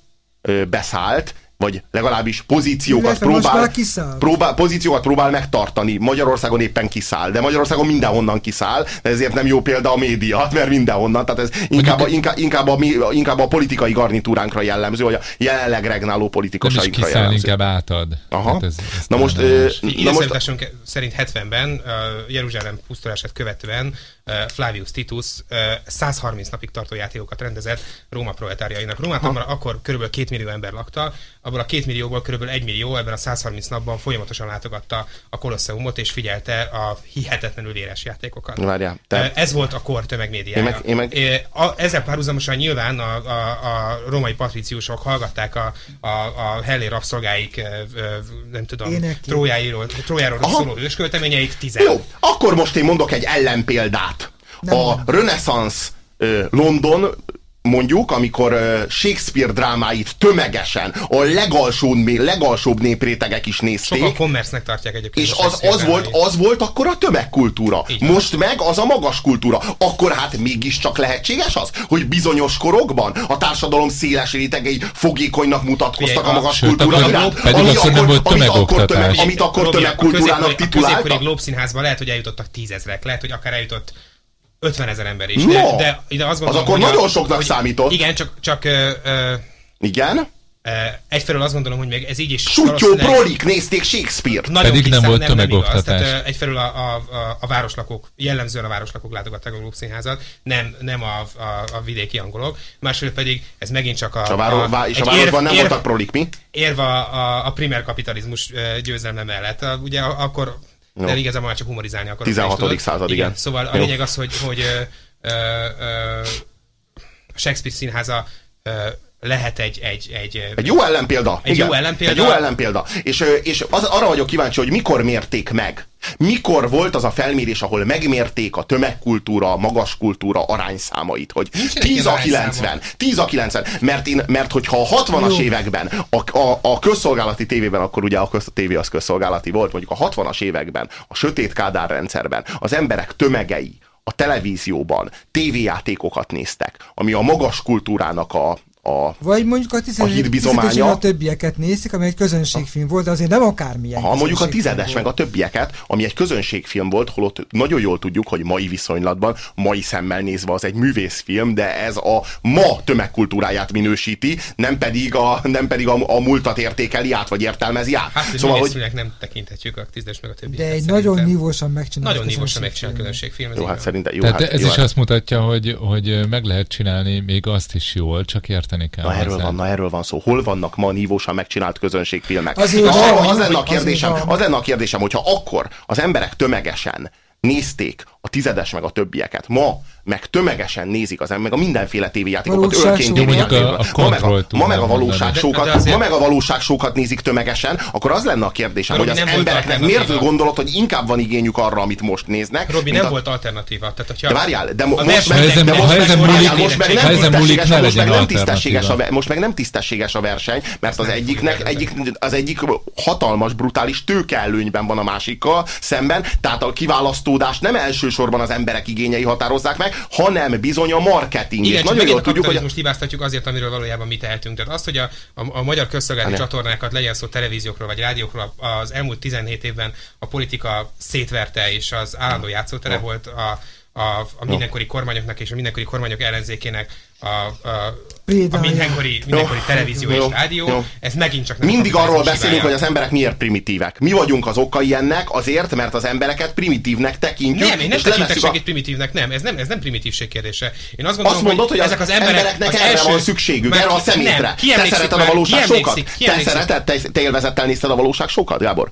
beszállt, vagy legalábbis pozíciókat próbál, próbál, pozíciókat próbál megtartani. Magyarországon éppen kiszáll, de Magyarországon mindenhonnan kiszáll, de ezért nem jó példa a média, mert mindenhonnan. Tehát ez inkább, a, inkább, inkább, a, inkább a politikai garnitúránkra jellemző, vagy a jelenleg regnáló politikusainkra nem is jellemző. inkább átad. Aha. Hát ez, ez na most, ö, na most szerint 70-ben uh, Jeruzsálem pusztulását követően uh, Flavius Titus uh, 130 napig tartó játékokat rendezett Róma proletárjainak. Rómában akkor körülbelül 2 millió ember lakta, abból a két millióból kb. egy millió ebben a 130 napban folyamatosan látogatta a Kolosseumot, és figyelte a hihetetlenül éres játékokat. Várjál, te... Ez volt a kor tömegmédiája. Én meg, én meg... A, ezzel párhuzamosan nyilván a, a, a római patriciusok hallgatták a, a, a hellé rabszolgáik, nem tudom, Trójáról, Trójáról szóló őskölteményeik tizen. Jó, akkor most én mondok egy ellenpéldát. Nem. A reneszánsz London mondjuk, amikor Shakespeare drámáit tömegesen a legalsó, legalsóbb néprétegek is nézték. Sokan kommersznek tartják egyébként. És az, az, volt, az volt akkor a tömegkultúra. Így Most van. meg az a magas kultúra. Akkor hát mégiscsak lehetséges az, hogy bizonyos korokban a társadalom széles rétegei fogékonynak mutatkoztak a, a magas sőt, kultúra iránt. Ami akkor, amit akkor, tömeg, amit akkor tömegkultúrának tituláltak. A középkori Globszínházban lehet, hogy eljutottak tízezrek, lehet, hogy akár eljutott 50 ezer ember is. No, de, de, de azt gondolom, az akkor nagyon a, soknak hogy, számított. Igen, csak... csak uh, uh, igen? Uh, egyfelől azt gondolom, hogy még ez így is... Sutyó prolik nézték Shakespeare-t. Pedig nem volt tömegoktatás. Nem, nem Tehát, egyfelől a, a, a, a városlakók, jellemzően a városlakók látogatták a Glókszínházat, nem, nem a, a, a vidéki angolok. Másfelől pedig ez megint csak a... a, váro, a és a városban érv, nem voltak prolik, mi? Érve a, a, a primer kapitalizmus győzelme mellett. A, ugye akkor No. De igazából már csak humorizálni akarok. 16. század, igen. igen. Szóval a lényeg az, hogy, hogy ö, ö, ö, Shakespeare színháza ö, lehet egy, egy, egy, egy jó ellenpélda. Egy igen. jó ellenpélda. Egy jó ellenpélda. És, és az, arra vagyok kíváncsi, hogy mikor mérték meg. Mikor volt az a felmérés, ahol megmérték a tömegkultúra, a magas kultúra arányszámait, hogy 10 a 90, 10 a 90, mert, én, mert hogyha a 60-as években a, a, a közszolgálati tévében, akkor ugye a, köz, a tévé az közszolgálati volt, mondjuk a 60-as években, a sötét Kádár rendszerben az emberek tömegei a televízióban tévéjátékokat néztek, ami a magas kultúrának a, a Vagy mondjuk a, tized, a hitbizománya. a többieket nézik, ami egy közönségfilm volt, de azért nem akármilyen Ha mondjuk a tizedes volt. meg a többieket, ami egy közönségfilm volt, holott nagyon jól tudjuk, hogy mai viszonylatban, mai szemmel nézve az egy művészfilm, de ez a ma tömegkultúráját minősíti, nem pedig a, nem pedig a, a múltat értékeli át, vagy értelmezi át. Hát, szóval, hogy nem tekinthetjük a tízedes meg a többieket. De egy nagyon nívósan megcsinált Nagyon nívósan megcsinált közönségfilm. Jó, hát szerintem jó. Tehát hát, ez jó, is hát. azt mutatja, hogy, hogy meg lehet csinálni még azt is jól, csak érteni érteni kell. Na erről van, na erről van szó. Hol vannak ma nívósan megcsinált közönségfilmek? Az, az, lenne a kérdésem, az lenne a kérdésem, hogyha akkor az emberek tömegesen nézték a tizedes meg a többieket. Ma meg tömegesen nézik az ember, meg a mindenféle tévéjátékokat ölként tévéjátékokat. Ma, meg a, ma meg a valóságsókat, ma meg a valóságsókat nézik tömegesen, akkor az lenne a kérdésem, hogy az embereknek miért gondolod, hogy inkább van igényük arra, amit most néznek. Robi, nem a... volt alternatíva. Tehát, hogyha de várjál, de mo- most meg, de most meg nem tisztességes, most meg nem tisztességes a, most meg nem tisztességes a verseny, mert az egyiknek, egyik, az egyik hatalmas, brutális tőkeelőnyben van a másikkal szemben, tehát a kiválasztódást nem elsősorban az emberek igényei határozzák meg, hanem bizony a marketing. Igen, és nagyon jól tudjuk, hogy most hibáztatjuk azért, amiről valójában mi tehetünk. Tehát azt, hogy a, a, a magyar közszolgálati csatornákat legyen szó televíziókról vagy rádiókról, az elmúlt 17 évben a politika szétverte, és az állandó játszótere volt a, a, a mindenkori kormányoknak és a mindenkori kormányok ellenzékének a, a, a mindenkori, mindenkori jó, televízió jó, és rádió, jó. ez megint csak nem Mindig arról beszélünk, hogy az emberek miért primitívek. Mi vagyunk az okai ennek azért, mert az embereket primitívnek tekintjük. Nem, én nem tekintek a... primitívnek, nem, ez nem, ez nem primitívség kérdése. Én azt gondolom, azt mondod, hogy, hogy ezek az emberek, embereknek az erre első... van szükségük, erre a szemétre. Te szereted a valóság sokat? Te szereted, te, te élvezettel nézted a valóság sokat, Gábor?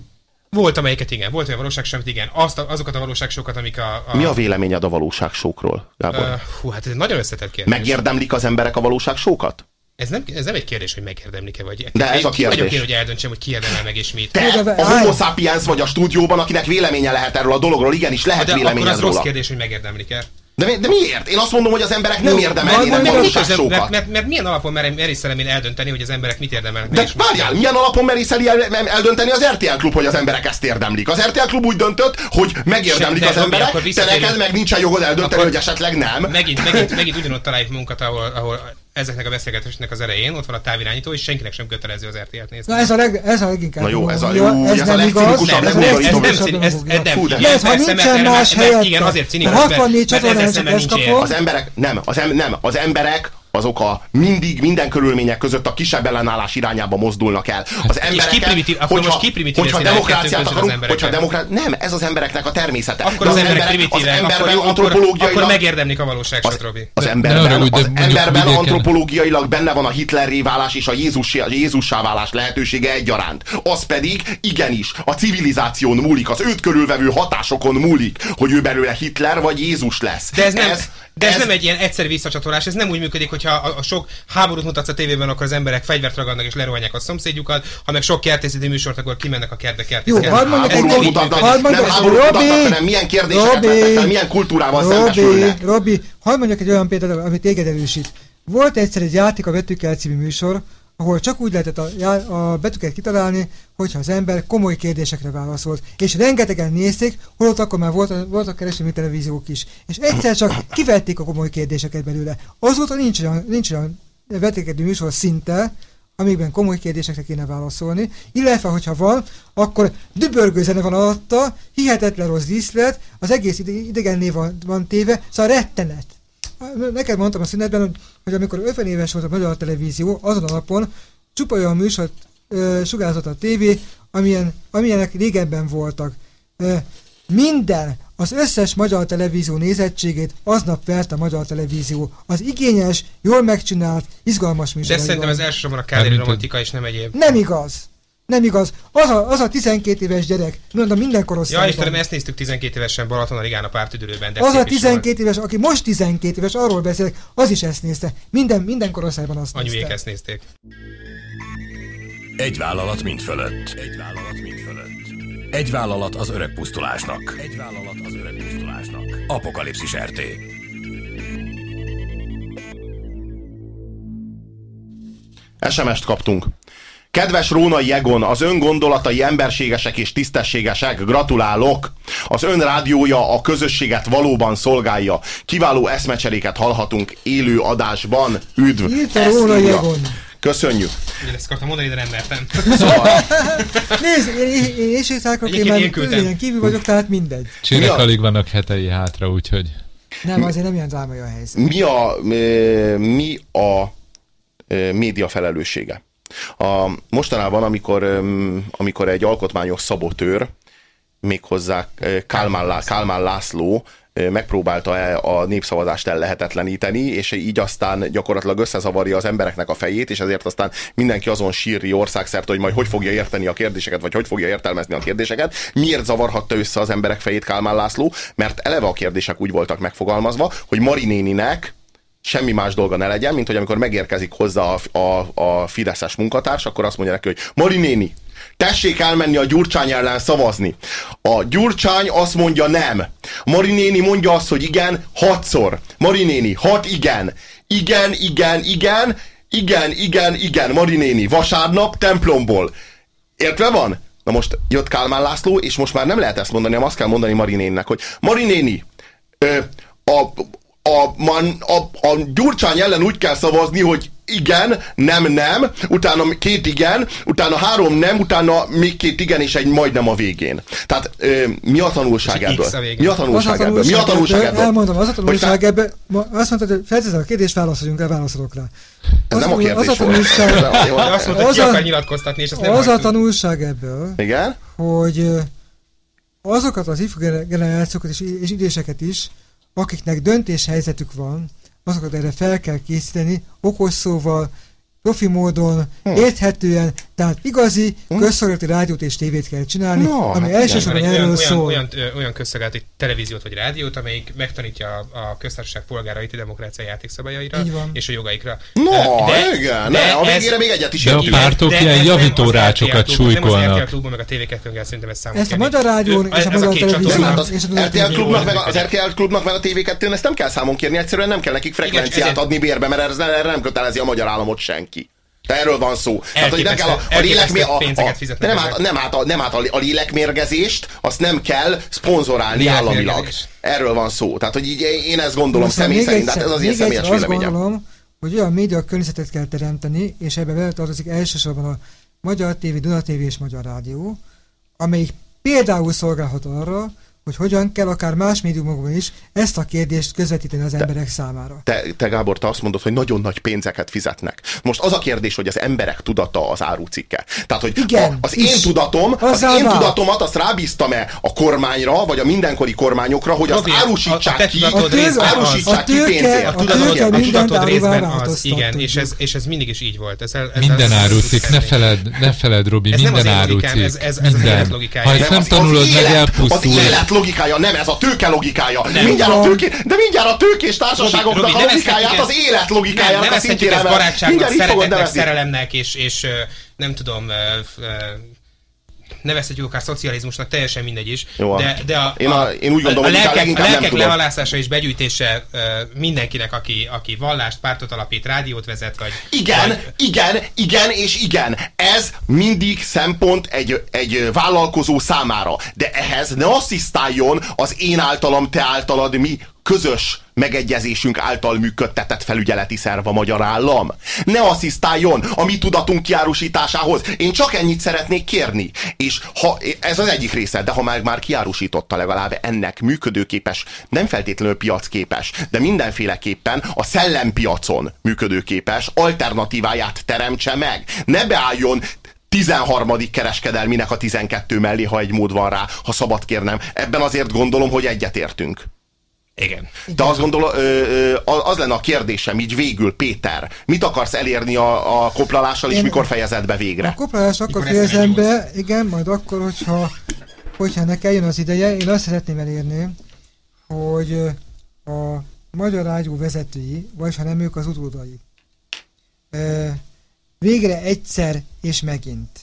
Volt, amelyiket igen. Volt olyan valóság sem, igen. Azt, azokat a valóságsokat, amik a, a... Mi a véleményed a valóságsókról, Gábor? Uh, hú, hát ez egy nagyon összetett kérdés. Megérdemlik az emberek a valóságsókat? Ez nem, ez nem egy kérdés, hogy megérdemlik-e vagy. De ez a kérdés. Vagyok én, hogy eldöntsem, hogy ki érdemel meg és mit. Te, a homo sapiens vagy a stúdióban, akinek véleménye lehet erről a dologról, igenis lehet de véleményed akkor az róla. rossz kérdés, hogy megérdemlik-e. De, de miért? Én azt mondom, hogy az emberek nem érdemelnének valóságsokat. Mert, mert, mert, milyen alapon merészelem én eldönteni, hogy az emberek mit érdemelnek? De várjál, milyen alapon merészeli el, eldönteni az RTL klub, hogy az emberek ezt érdemlik? Az RTL klub úgy döntött, hogy megérdemlik az emberek, te neked meg nincsen jogod eldönteni, hogy esetleg nem. Megint, megint, megint ugyanott találjuk munkat, ahol, ahol ezeknek a beszélgetésnek az elején, ott van a távirányító, és senkinek sem kötelező az RTL-t nézni. Na ez a, leg, ez a leginkább. Na jó, ez a, jó, ez, ez nem igaz. Nem, ez, ez, nem, ez, ez, nem, de ha nincsen más helyet, igen, azért cinikus, 64 csatornán ezt kapom. Az emberek, nem, az, em, nem, az emberek azok a mindig, minden körülmények között a kisebb ellenállás irányába mozdulnak el. Az emberek, hogyha, most hogyha demokráciát akarunk, hogyha demokrá... nem, ez az embereknek a természete. Akkor az, az emberek primitívek, akkor, antropológiailag... akkor megérdemlik a valóságot, Robi. Az emberben, az emberben antropológiailag benne van a Hitlerré válás és a Jézus, Jézussá válás lehetősége egyaránt. Az pedig igenis a civilizáción múlik, az őt körülvevő hatásokon múlik, hogy ő belőle Hitler vagy Jézus lesz. De ez nem, ez, de ez, ez nem egy ilyen egyszerű visszacsatolás, ez nem úgy működik, hogyha a, a sok háborút mutatsz a tévében, akkor az emberek fegyvert ragadnak és lerohanják a szomszédjukat, ha meg sok kertészeti műsort, akkor kimennek a kertbe kertészni. Jó, hadd mondjuk egy mutatnak, nem háborút mutatnak, hanem milyen kérdéseket Robi, fel, milyen kultúrával Robi, szembesülnek. Robi, hadd mondjak egy olyan példát, amit téged erősít. Volt egyszer egy játék a Vetőkel című műsor, ahol csak úgy lehetett a, a betűket kitalálni, hogyha az ember komoly kérdésekre válaszolt. És rengetegen nézték, holott akkor már volt, voltak kereskedelmi televíziók is. És egyszer csak kivették a komoly kérdéseket belőle. Azóta nincs olyan, nincs olyan vetélkedő műsor szinte, amikben komoly kérdésekre kéne válaszolni, illetve, hogyha van, akkor dübörgő zene van alatta, hihetetlen rossz díszlet, az egész idegenné van, van téve, szóval rettenet. Neked mondtam a szünetben, hogy, hogy amikor 50 éves volt a magyar televízió, azon a napon csupa olyan műsort sugárzott a tévé, amilyen, amilyenek régebben voltak. Ö, minden, az összes magyar televízió nézettségét aznap vert a magyar televízió. Az igényes, jól megcsinált, izgalmas műsor. De szerintem ez elsősorban a Kádéri romantika és nem egyéb. Nem igaz. Nem igaz. Az a, az a 12 éves gyerek, mondom, minden korosztályban. Ja, Istenem, ezt néztük 12 évesen Balaton a Rigán a pártüdülőben. Az a 12 éves, aki most 12 éves, arról beszélek, az is ezt nézte. Minden, minden korosztályban azt Anyuék nézte. ezt nézték. Egy vállalat mind fölött. Egy vállalat mind fölött. Egy vállalat az öreg pusztulásnak. Egy vállalat az öreg pusztulásnak. Apokalipszis RT. SMS-t kaptunk. Kedves Rónai Egon, az ön gondolatai emberségesek és tisztességesek, gratulálok! Az ön rádiója a közösséget valóban szolgálja. Kiváló eszmecseréket hallhatunk élő adásban. Üdv! Itt a Rónai Egon! Köszönjük! Én ezt akartam mondani, de nem mertem. Szóval... Nézd, én, én, én is akarok, én már ilyen kívül vagyok, tehát mindegy. Csinek alig vannak hetei hátra, úgyhogy... Nem, azért nem ilyen drámai a helyzet. Mi a, mi a média felelőssége? A, mostanában, amikor, amikor egy alkotmányos szabotőr, méghozzá Kálmán, Kálmán László megpróbálta -e a népszavazást ellehetetleníteni, és így aztán gyakorlatilag összezavarja az embereknek a fejét, és ezért aztán mindenki azon sírri országszerte, hogy majd hogy fogja érteni a kérdéseket, vagy hogy fogja értelmezni a kérdéseket. Miért zavarhatta össze az emberek fejét Kálmán László? Mert eleve a kérdések úgy voltak megfogalmazva, hogy Marinéninek semmi más dolga ne legyen, mint hogy amikor megérkezik hozzá a, a, a Fideszes munkatárs, akkor azt mondja neki, hogy Marinéni, tessék elmenni a Gyurcsány ellen szavazni. A Gyurcsány azt mondja nem. Marinéni mondja azt, hogy igen, hatszor. Marinéni, hat igen. Igen, igen, igen, igen, igen, igen, Marinéni, vasárnap templomból. Értve van? Na most jött Kálmán László, és most már nem lehet ezt mondani, hanem azt kell mondani Marinénnek, hogy Marinéni, a, a, man, a, a Gyurcsány ellen úgy kell szavazni, hogy igen, nem, nem, utána két igen, utána három nem, utána még két igen és egy majdnem a végén. Tehát ö, mi a tanulság ebből? Mi a tanulság ebből? Mi a tanulság ebből? Elmondom, az a tanulság ebből, azt mondtad, hogy felteszem a kérdést, válaszoljunk el, válaszolok rá. Ez az, nem a kérdés az a tanulság, volt. azt mondta, hogy ki akar nyilatkoztatni, és ezt nem Az a tanulság ebből, Igen? hogy azokat az ifjú generációkat és, és idéseket is, akiknek döntéshelyzetük van, azokat erre fel kell készíteni, okos szóval, profi módon, hmm. érthetően, tehát igazi hmm. közszolgálati rádiót és tévét kell csinálni, no, ami hát elsősorban erről olyan, szól. Olyan, olyan, olyan közszolgálati televíziót vagy rádiót, amelyik megtanítja a, a köztársaság polgárait a demokrácia játékszabályaira és a jogaikra. No, de, igen, de ne, a végére ez, még egyet is De a pártok de ilyen javító rácsokat súlykolnak. Nem az RTL klubban, meg a TV 2 kell szerintem ezt számon Ezt a Magyar Rádión és a Magyar Televízión. Az RTL klubnak meg a TV 2 ezt nem kell számon kérni, egyszerűen nem kell nekik frekvenciát adni bérbe, mert erre nem kötelezi a magyar államot senki. De erről van szó. Tehát, hogy nem kell a, a lélekmé... A, a, nem, át, nem, át, a, nem át a, a lélekmérgezést, azt nem kell szponzorálni államilag. Erről van szó. Tehát, hogy így én ezt gondolom Most személy szerint, egyszer, ez az én személyes véleményem. gondolom, hogy olyan média környezetet kell teremteni, és ebbe bele tartozik elsősorban a Magyar TV, Duna TV és Magyar Rádió, amelyik például szolgálhat arra, hogy hogyan kell akár más médiumokban is ezt a kérdést közvetíteni az te, emberek számára. Te, te Gábor, te azt mondod, hogy nagyon nagy pénzeket fizetnek. Most az a kérdés, hogy az emberek tudata az árucikke. Tehát, hogy Igen, a, az én tudatom, az én tudatomat azt rábíztam-e a kormányra, vagy a mindenkori kormányokra, hogy azt árusítsák a, a ki, a tőke, árusítsák a tőke, ki pénzért. A, tőke, a tudatod részben az, igen, és ez, és ez mindig is így volt. Ez, ez, minden árucik, ne feled, ne feled, Robi, minden árucik. Ez, ez, ez minden. Ha ezt nem tanulod meg, elpusztul logikája, nem ez a tőke logikája. Nem. Mindjárt a tőké, de mindjárt a tőkés társaságoknak Robi, Robi, a logikáját, az élet logikájának nem, a szintjén ezt barátságnak, szeretetnek, szerelemnek, és, és nem tudom, nevezhetjük akár szocializmusnak, teljesen mindegy is. Jó, de, de a, én, a, én úgy gondolom, a, a lelkek, a lelkek lehalászása és begyűjtése uh, mindenkinek, aki, aki vallást, pártot alapít, rádiót vezet, vagy... Igen, vagy... igen, igen és igen. Ez mindig szempont egy, egy vállalkozó számára. De ehhez ne asszisztáljon az én általam, te általad, mi közös megegyezésünk által működtetett felügyeleti szerv a magyar állam. Ne asszisztáljon a mi tudatunk kiárusításához. Én csak ennyit szeretnék kérni. És ha, ez az egyik része, de ha már, már kiárusította legalább ennek működőképes, nem feltétlenül piacképes, de mindenféleképpen a szellempiacon működőképes alternatíváját teremtse meg. Ne beálljon 13. kereskedelminek a 12 mellé, ha egy mód van rá, ha szabad kérnem. Ebben azért gondolom, hogy egyetértünk. Igen. De azt gondolom, az lenne a kérdésem így végül, Péter, mit akarsz elérni a, a koplalással, és Én mikor fejezed be végre? A koplalás akkor fejezem be, igen, majd akkor, hogyha, hogyha nekem jön az ideje, én azt szeretném elérni, hogy a magyar ágyú vezetői, vagy ha nem ők az utódai, végre egyszer és megint.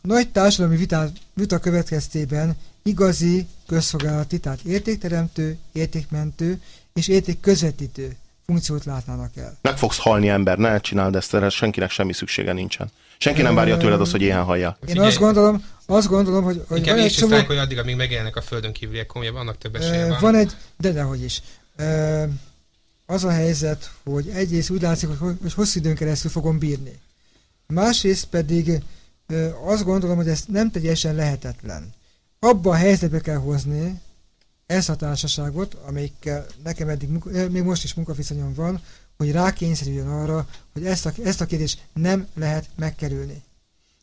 Nagy társadalmi vita, vita következtében igazi közszolgálati, tehát értékteremtő, értékmentő és értékközvetítő funkciót látnának el. Meg fogsz halni ember, ne csináld ezt, erre senkinek semmi szüksége nincsen. Senki nem várja tőled azt, hogy ilyen hallja. Én azt gondolom, azt gondolom, hogy... hogy Inkább is csomó... hogy addig, amíg megjelennek a földön kívüliek, komolyabb, annak több esélye van. Van egy, de dehogy is. Az a helyzet, hogy egyrészt úgy látszik, hogy, hogy hosszú időn keresztül fogom bírni. Másrészt pedig azt gondolom, hogy ez nem teljesen lehetetlen abba a helyzetbe kell hozni ezt a társaságot, amelyikkel nekem eddig, eh, még most is munkaviszonyom van, hogy rákényszerüljön arra, hogy ezt a, ezt a kérdést nem lehet megkerülni.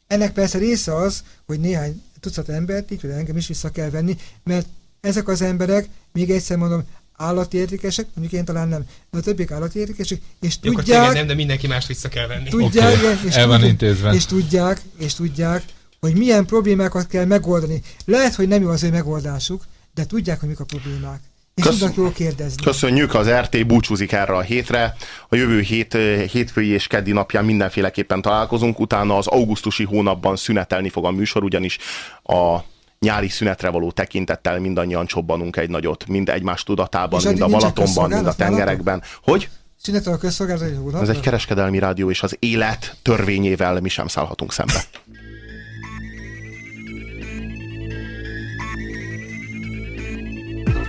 Ennek persze része az, hogy néhány tucat embert, így engem is vissza kell venni, mert ezek az emberek, még egyszer mondom, állati értékesek, mondjuk én talán nem, de a többiek állati értékesek, és Jó, tudják... nem, de mindenki más vissza kell venni. Tudják, okay. és, El van intézve. és tudják, és tudják, hogy milyen problémákat kell megoldani. Lehet, hogy nem jó az ő megoldásuk, de tudják, hogy mik a problémák. És Kösz... tudnak jól kérdezni. Köszönjük, az RT búcsúzik erre a hétre. A jövő hét, hétfői és keddi napján mindenféleképpen találkozunk, utána az augusztusi hónapban szünetelni fog a műsor, ugyanis a nyári szünetre való tekintettel mindannyian csobbanunk egy nagyot, mind egymás tudatában, mind a Balatonban, mind a tengerekben. Hogy? Szünetel a közszolgálat, Ez egy kereskedelmi rádió, és az élet törvényével mi sem szállhatunk szembe.